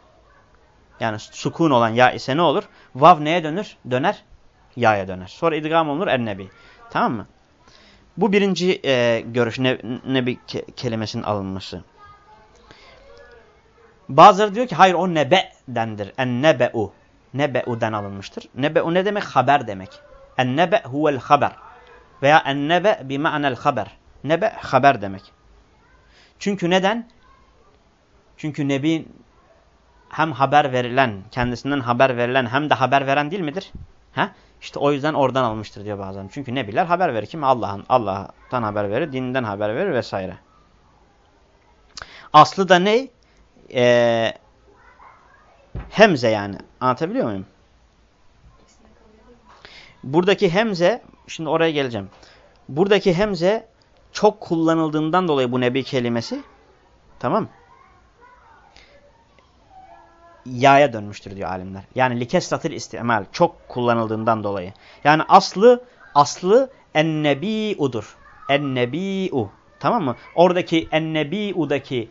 Yani sukun olan ya ise ne olur? Vav neye dönür? Döner. Ya'ya döner. Sonra idgam olur ennebi. Tamam mı? Bu birinci e, görüş ne, nebi ke kelimesinin alınması. Bazıları diyor ki hayır o nebe'dendir. En nebe'u. Nebe'u'den alınmıştır. Nebe'u ne demek? Haber demek. En nebe huvel haber. Veya en nebe bi ma'nel haber. Nebe haber demek. Çünkü neden? Çünkü Nebi hem haber verilen, kendisinden haber verilen hem de haber veren değil midir? Ha? İşte o yüzden oradan almıştır diyor bazen. Çünkü Nebiler haber verir. Kim? Allah'ın Allah'tan haber verir, dininden haber verir vesaire. Aslı da ne? Ee, hemze yani. Anlatabiliyor muyum? Buradaki hemze, şimdi oraya geleceğim. Buradaki hemze çok kullanıldığından dolayı bu nebi kelimesi, tamam Ya'ya dönmüştür diyor alimler. Yani likesratil istimal çok kullanıldığından dolayı. Yani aslı aslı ennebi'udur. Ennebi'u. Tamam mı? Oradaki ennebi'udaki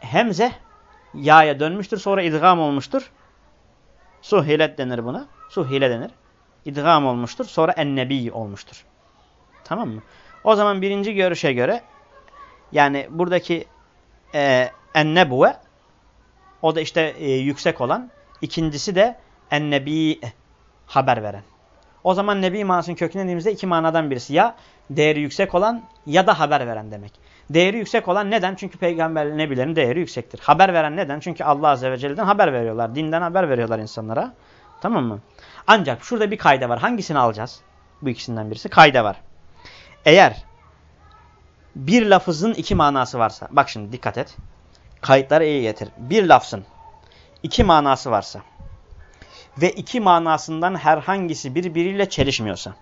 hemze ya'ya dönmüştür. Sonra idgam olmuştur. Suhilet denir buna. Suhile denir. İdgam olmuştur. Sonra ennebi olmuştur. Tamam mı? O zaman birinci görüşe göre yani buradaki e, ennebuve o da işte e, yüksek olan. İkincisi de ennebi haber veren. O zaman nebi manasının köküne dediğimizde iki manadan birisi. Ya değeri yüksek olan ya da haber veren demek. Değeri yüksek olan neden? Çünkü peygamber nebilerin değeri yüksektir. Haber veren neden? Çünkü Allah Azze ve Celle'den haber veriyorlar. Dinden haber veriyorlar insanlara. Tamam mı? Ancak şurada bir kayda var. Hangisini alacağız? Bu ikisinden birisi. Kayda var. Eğer bir lafızın iki manası varsa. Bak şimdi dikkat et. Kayıtları iyi getir. Bir lafzın iki manası varsa ve iki manasından herhangisi birbiriyle çelişmiyorsa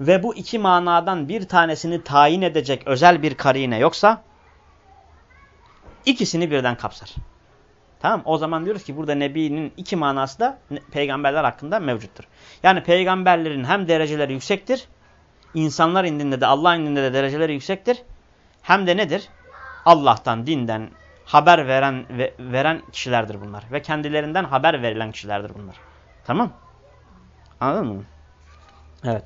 ve bu iki manadan bir tanesini tayin edecek özel bir karine yoksa ikisini birden kapsar. Tamam O zaman diyoruz ki burada Nebi'nin iki manası da peygamberler hakkında mevcuttur. Yani peygamberlerin hem dereceleri yüksektir, insanlar indinde de Allah indinde de dereceleri yüksektir. Hem de nedir? Allah'tan, dinden haber veren ve veren kişilerdir bunlar. Ve kendilerinden haber verilen kişilerdir bunlar. Tamam? Anladın mı? Evet.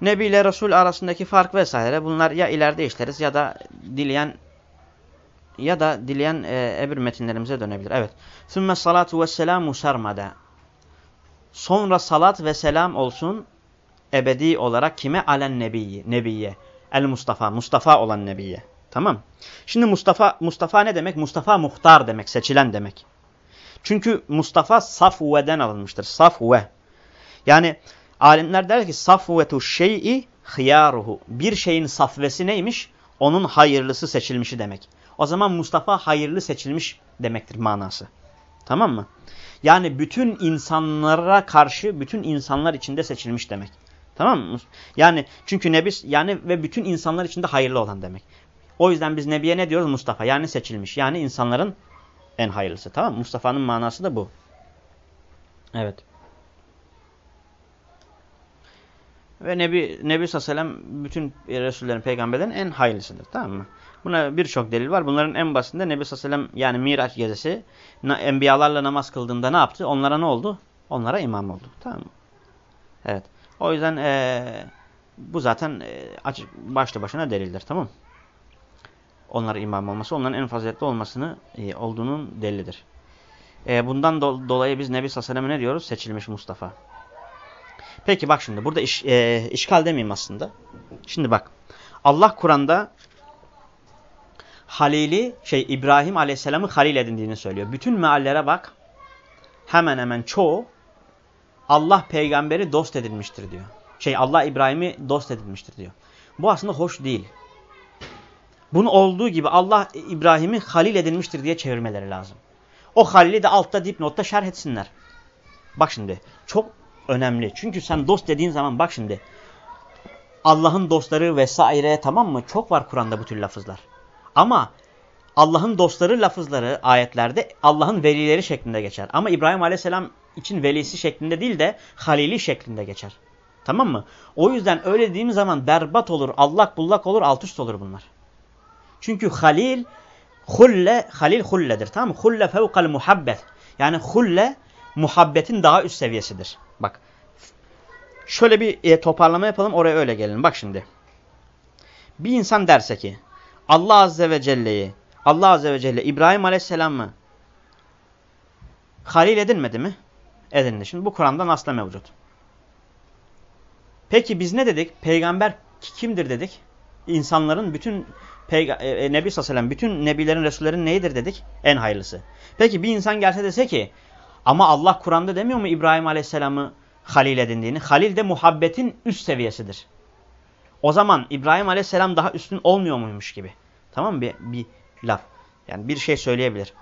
Nebi ile Resul arasındaki fark vesaire bunlar ya ileride işleriz ya da dileyen ya da dileyen e, ebir metinlerimize dönebilir. Evet. Sümme salatu ve selamu sarmada. Sonra salat ve selam olsun ebedi olarak kime? Alen nebiyye. Nebiye. El Mustafa. Mustafa olan nebiye. Tamam. Şimdi Mustafa Mustafa ne demek? Mustafa muhtar demek, seçilen demek. Çünkü Mustafa safveden alınmıştır. Safve. Yani alimler der ki safvetu şey'i hıyaruhu. Bir şeyin safvesi neymiş? Onun hayırlısı seçilmişi demek. O zaman Mustafa hayırlı seçilmiş demektir manası. Tamam mı? Yani bütün insanlara karşı bütün insanlar içinde seçilmiş demek. Tamam mı? Yani çünkü Nebi yani ve bütün insanlar içinde hayırlı olan demek. O yüzden biz Nebi'ye ne diyoruz? Mustafa. Yani seçilmiş. Yani insanların en hayırlısı. Tamam mı? Mustafa'nın manası da bu. Evet. Ve Nebi, Nebi Sallallahu bütün Resullerin, peygamberlerin en hayırlısıdır. Tamam mı? Buna birçok delil var. Bunların en basitinde Nebi Sallallahu yani Miraç gecesi enbiyalarla namaz kıldığında ne yaptı? Onlara ne oldu? Onlara imam oldu. Tamam mı? Evet. O yüzden ee, bu zaten e, açık, başlı başına delildir. Tamam onlara imam olması, onların en faziletli olmasını e, olduğunun delilidir. E, bundan do dolayı biz Nebi Sallallahu ne diyoruz? Seçilmiş Mustafa. Peki bak şimdi burada iş, e, işgal demeyeyim aslında. Şimdi bak Allah Kur'an'da Halil'i şey İbrahim Aleyhisselam'ı Halil edindiğini söylüyor. Bütün meallere bak. Hemen hemen çoğu Allah peygamberi dost edilmiştir diyor. Şey Allah İbrahim'i dost edilmiştir diyor. Bu aslında hoş değil. Bunu olduğu gibi Allah İbrahim'i halil edilmiştir diye çevirmeleri lazım. O halili de altta dipnotta şerh etsinler. Bak şimdi çok önemli. Çünkü sen dost dediğin zaman bak şimdi. Allah'ın dostları vesaire tamam mı? Çok var Kur'an'da bu tür lafızlar. Ama Allah'ın dostları lafızları ayetlerde Allah'ın velileri şeklinde geçer. Ama İbrahim Aleyhisselam için velisi şeklinde değil de halili şeklinde geçer. Tamam mı? O yüzden öyle dediğim zaman berbat olur, allak bullak olur, alt üst olur bunlar. Çünkü halil hulle halil hulledir. Tamam mı? Hulle fevkal muhabbet. Yani hulle muhabbetin daha üst seviyesidir. Bak. şöyle bir e, toparlama yapalım oraya öyle gelelim. Bak şimdi. Bir insan derse ki Allah Azze ve Celle'yi Allah Azze ve Celle İbrahim Aleyhisselam mı halil edinmedi mi? Edindi. Şimdi bu Kur'an'da nasla mevcut. Peki biz ne dedik? Peygamber kimdir dedik? İnsanların bütün Peyga e, e, Nebi sallallahu bütün nebilerin, resullerin neyidir dedik? En hayırlısı. Peki bir insan gelse dese ki ama Allah Kur'an'da demiyor mu İbrahim Aleyhisselam'ı halil edindiğini? Halil de muhabbetin üst seviyesidir. O zaman İbrahim Aleyhisselam daha üstün olmuyor muymuş gibi. Tamam mı? Bir, bir laf. Yani bir şey söyleyebilir.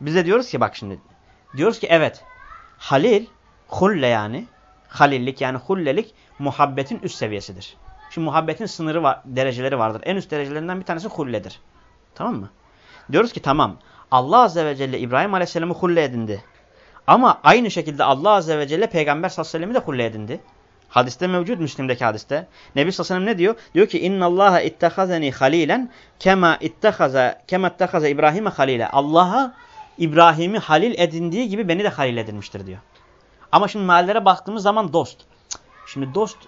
Biz de diyoruz ki bak şimdi. Diyoruz ki evet. Halil, hulle yani. Halillik yani hullelik muhabbetin üst seviyesidir. Şimdi muhabbetin sınırı var, dereceleri vardır. En üst derecelerinden bir tanesi hulledir. Tamam mı? Diyoruz ki tamam. Allah Azze ve Celle İbrahim Aleyhisselam'ı hulle edindi. Ama aynı şekilde Allah Azze ve Celle Peygamber sallallahu aleyhi ve sellem'i de hulle edindi. Hadiste mevcut Müslim'deki hadiste. Nebi sallallahu aleyhi ve sellem ne diyor? Diyor ki inna Allaha ittehazeni halilen kema ittehaza kema ittehaza İbrahim'e halile. Allah'a İbrahim'i halil edindiği gibi beni de halil edinmiştir diyor. Ama şimdi meallere baktığımız zaman dost. Şimdi dost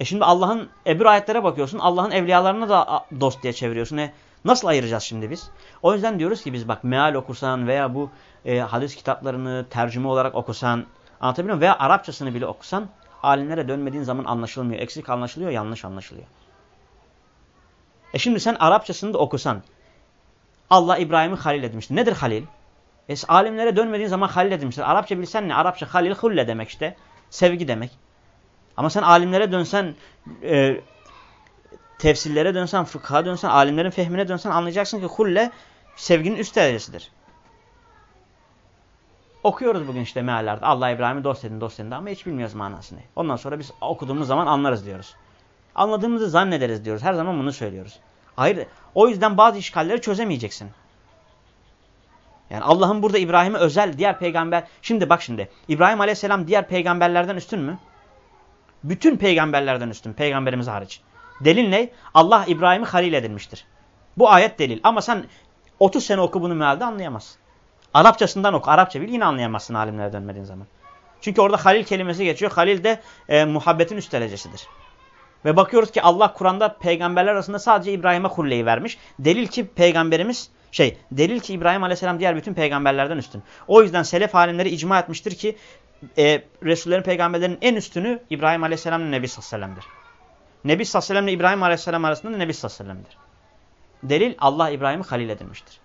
e şimdi Allah'ın ebir ayetlere bakıyorsun. Allah'ın evliyalarına da dost diye çeviriyorsun. E nasıl ayıracağız şimdi biz? O yüzden diyoruz ki biz bak meal okursan veya bu e, hadis kitaplarını tercüme olarak okusan anlatabiliyor muyum? Veya Arapçasını bile okusan alimlere dönmediğin zaman anlaşılmıyor. Eksik anlaşılıyor, yanlış anlaşılıyor. E şimdi sen Arapçasını da okusan Allah İbrahim'i halil etmiştir. Nedir halil? E, alimlere dönmediğin zaman halil edilmiştir. Arapça bilsen ne? Arapça halil hulle demek işte. Sevgi demek. Ama sen alimlere dönsen, e, tefsirlere dönsen, fıkha dönsen, alimlerin fehmine dönsen anlayacaksın ki hulle sevginin üst derecesidir. Okuyoruz bugün işte meallerde. Allah İbrahim'i dost edin, dost edin ama hiç bilmiyoruz manasını. Ondan sonra biz okuduğumuz zaman anlarız diyoruz. Anladığımızı zannederiz diyoruz. Her zaman bunu söylüyoruz. Hayır. O yüzden bazı işgalleri çözemeyeceksin. Yani Allah'ın burada İbrahim'e özel diğer peygamber. Şimdi bak şimdi. İbrahim Aleyhisselam diğer peygamberlerden üstün mü? Bütün peygamberlerden üstün. Peygamberimiz hariç. Delil ne? Allah İbrahim'i halil edilmiştir. Bu ayet delil. Ama sen 30 sene oku bunu mealde anlayamazsın. Arapçasından oku. Arapça bil yine anlayamazsın alimlere dönmediğin zaman. Çünkü orada halil kelimesi geçiyor. Halil de e, muhabbetin üst derecesidir. Ve bakıyoruz ki Allah Kur'an'da peygamberler arasında sadece İbrahim'e hulleyi vermiş. Delil ki peygamberimiz şey delil ki İbrahim Aleyhisselam diğer bütün peygamberlerden üstün. O yüzden selef alimleri icma etmiştir ki e, Resullerin peygamberlerin en üstünü İbrahim Aleyhisselam ile Nebi Sallallahu Nebi Sallallahu ile İbrahim Aleyhisselam arasında Nebi Sallallahu Delil Allah İbrahim'i halil edilmiştir.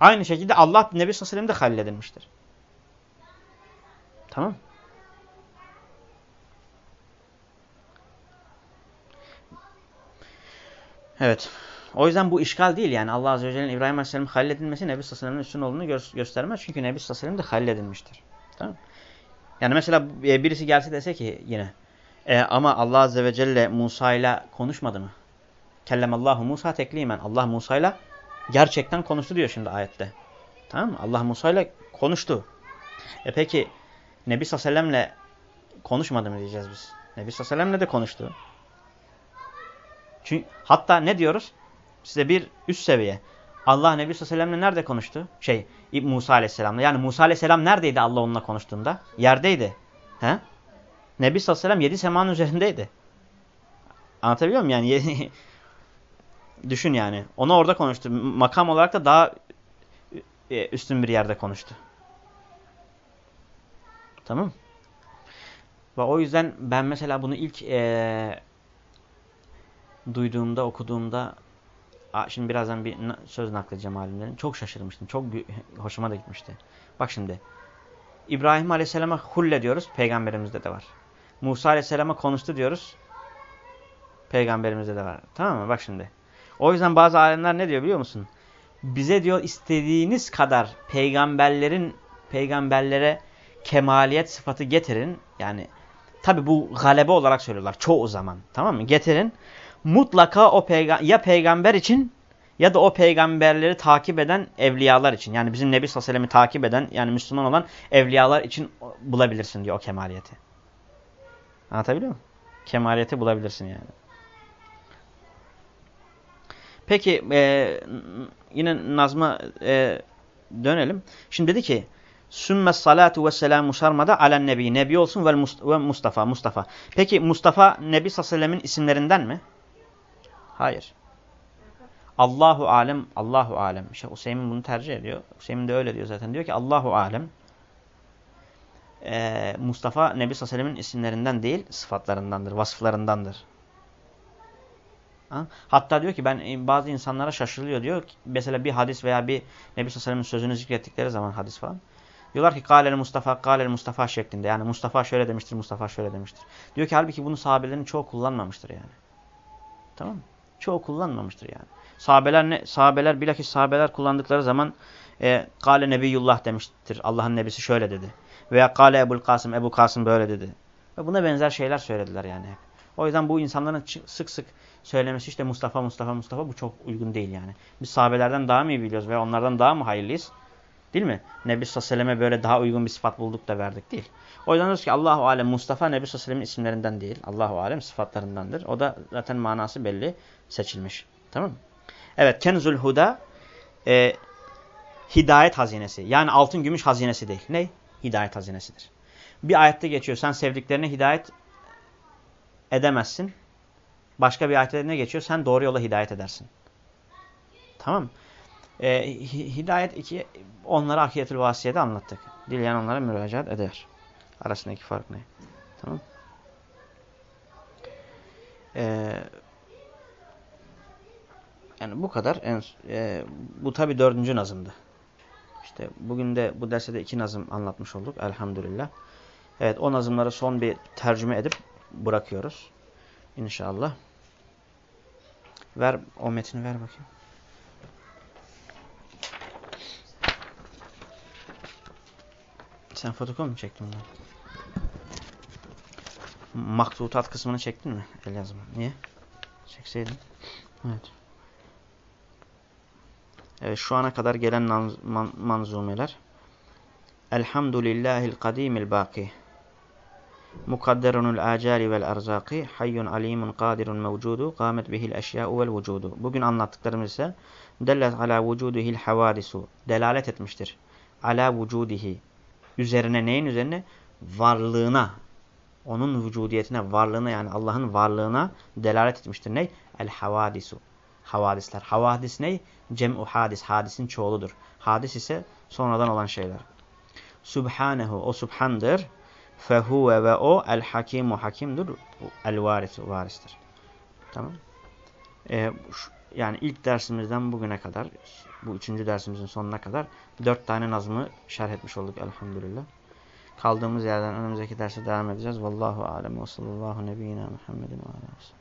Aynı şekilde Allah Nebi Sallallahu de halil edilmiştir. Tamam Evet. O yüzden bu işgal değil yani Allah Azze ve Celle'nin İbrahim Aleyhisselam'ın halledilmesi Nebi Sallallahu üstün olduğunu gö göstermez. Çünkü Nebi Sallallahu de halledilmiştir. Tamam Yani mesela e, birisi gelse dese ki yine e, ama Allah Azze ve Celle Musa ile konuşmadı mı? Kellemallahu Musa teklimen. Allah Musa ile gerçekten konuştu diyor şimdi ayette. Tamam mı? Allah Musa ile konuştu. E peki Nebi Sallallahu ile konuşmadı mı diyeceğiz biz? Nebi Sallallahu ile de konuştu. Çünkü hatta ne diyoruz? Size bir üst seviye. Allah Nebi Sallallahu nerede konuştu? Şey Musa Aleyhisselam'la. Yani Musa Aleyhisselam neredeydi Allah onunla konuştuğunda? Yerdeydi. He? Nebi Sallallahu yedi semanın üzerindeydi. Anlatabiliyor muyum? Yani [laughs] düşün yani. Onu orada konuştu. Makam olarak da daha e, üstün bir yerde konuştu. Tamam Ve o yüzden ben mesela bunu ilk e, duyduğumda, okuduğumda şimdi birazdan bir söz nakledeceğim alimlerin. Çok şaşırmıştım. Çok [laughs] hoşuma da gitmişti. Bak şimdi. İbrahim Aleyhisselam'a hulle diyoruz. Peygamberimizde de var. Musa Aleyhisselam'a konuştu diyoruz. Peygamberimizde de var. Tamam mı? Bak şimdi. O yüzden bazı alimler ne diyor biliyor musun? Bize diyor istediğiniz kadar peygamberlerin peygamberlere kemaliyet sıfatı getirin. Yani tabi bu galebe olarak söylüyorlar çoğu zaman. Tamam mı? Getirin mutlaka o peyga ya peygamber için ya da o peygamberleri takip eden evliyalar için. Yani bizim Nebi Sallallahu takip eden yani Müslüman olan evliyalar için bulabilirsin diyor o kemaliyeti. Anlatabiliyor muyum? Kemaliyeti bulabilirsin yani. Peki e, yine Nazm'a e, dönelim. Şimdi dedi ki Sümme salatu ve selamu sarmada alen nebi. Nebi olsun ve, Must ve Mustafa. Mustafa. Peki Mustafa Nebi Sallallahu isimlerinden mi? Hayır. Allahu alem, Allahu alem. Şeyh Hüseyin bunu tercih ediyor. Hüseyin de öyle diyor zaten. Diyor ki Allahu alem. Ee, Mustafa Nebi Sallallahu isimlerinden değil, sıfatlarındandır, vasıflarındandır. Ha? Hatta diyor ki ben e, bazı insanlara şaşırılıyor diyor. Ki, mesela bir hadis veya bir Nebi Sallallahu sözünü zikrettikleri zaman hadis falan. Diyorlar ki Kâlel Mustafa, Kâlel Mustafa şeklinde. Yani Mustafa şöyle demiştir, Mustafa şöyle demiştir. Diyor ki halbuki bunu sahabelerin çoğu kullanmamıştır yani. Tamam mı? Çoğu kullanmamıştır yani. Sahabeler ne? Sahabeler bilakis sahabeler kullandıkları zaman e, Kale Nebiyullah demiştir. Allah'ın nebisi şöyle dedi. Veya Kale Ebul Kasım, Ebu Kasım böyle dedi. Ve buna benzer şeyler söylediler yani. O yüzden bu insanların sık sık söylemesi işte Mustafa, Mustafa, Mustafa bu çok uygun değil yani. Biz sahabelerden daha mı iyi biliyoruz veya onlardan daha mı hayırlıyız? Değil mi? Nebi Sallallahu böyle daha uygun bir sıfat bulduk da verdik değil. O yüzden diyoruz ki Allahu Alem Mustafa Nebi Sallallahu isimlerinden değil. Allahu Alem sıfatlarındandır. O da zaten manası belli seçilmiş. Tamam? Evet Kenzul Huda e, hidayet hazinesi. Yani altın gümüş hazinesi değil. Ne? Hidayet hazinesidir. Bir ayette geçiyor. Sen sevdiklerine hidayet edemezsin. Başka bir ayette ne geçiyor? Sen doğru yola hidayet edersin. Tamam e, Hidayet iki, onlara akiyetül vasiyede anlattık. Dileyen onlara müracaat eder. Arasındaki fark ne? Tamam ee, yani bu kadar. En, e, bu tabi dördüncü nazımdı. İşte bugün de bu derste de iki nazım anlatmış olduk elhamdülillah. Evet o nazımları son bir tercüme edip bırakıyoruz. İnşallah. Ver o metni ver bakayım. Sen fotokopi mi çektin bunu? Maktutat kısmını çektin mi? El yazma. Niye? Çekseydin. Evet. Evet şu ana kadar gelen man manzumeler. Elhamdülillahil kadimil baki. Mukadderunul acali vel arzaki. Hayyun alimun kadirun mevcudu. Kâmet bihil eşyâ'u vel vücudu. Bugün anlattıklarımız ise dellet ala vücudihil havadisu. Delalet etmiştir. Ala vücudihi üzerine neyin üzerine? Varlığına, onun vücudiyetine, varlığına yani Allah'ın varlığına delalet etmiştir. Ne? El havadisu. Havadisler. Havadis ne? Cem'u hadis. Hadisin çoğuludur. Hadis ise sonradan olan şeyler. Subhanehu. O subhandır. Fehuve ve o el hakimu hakimdir. El varisu varistir. Tamam. Ee, yani ilk dersimizden bugüne kadar bu üçüncü dersimizin sonuna kadar dört tane nazmı şerh etmiş olduk elhamdülillah. Kaldığımız yerden önümüzdeki derse devam edeceğiz. Vallahu alem ve sallallahu nebiyyina Muhammedin ve aleyhi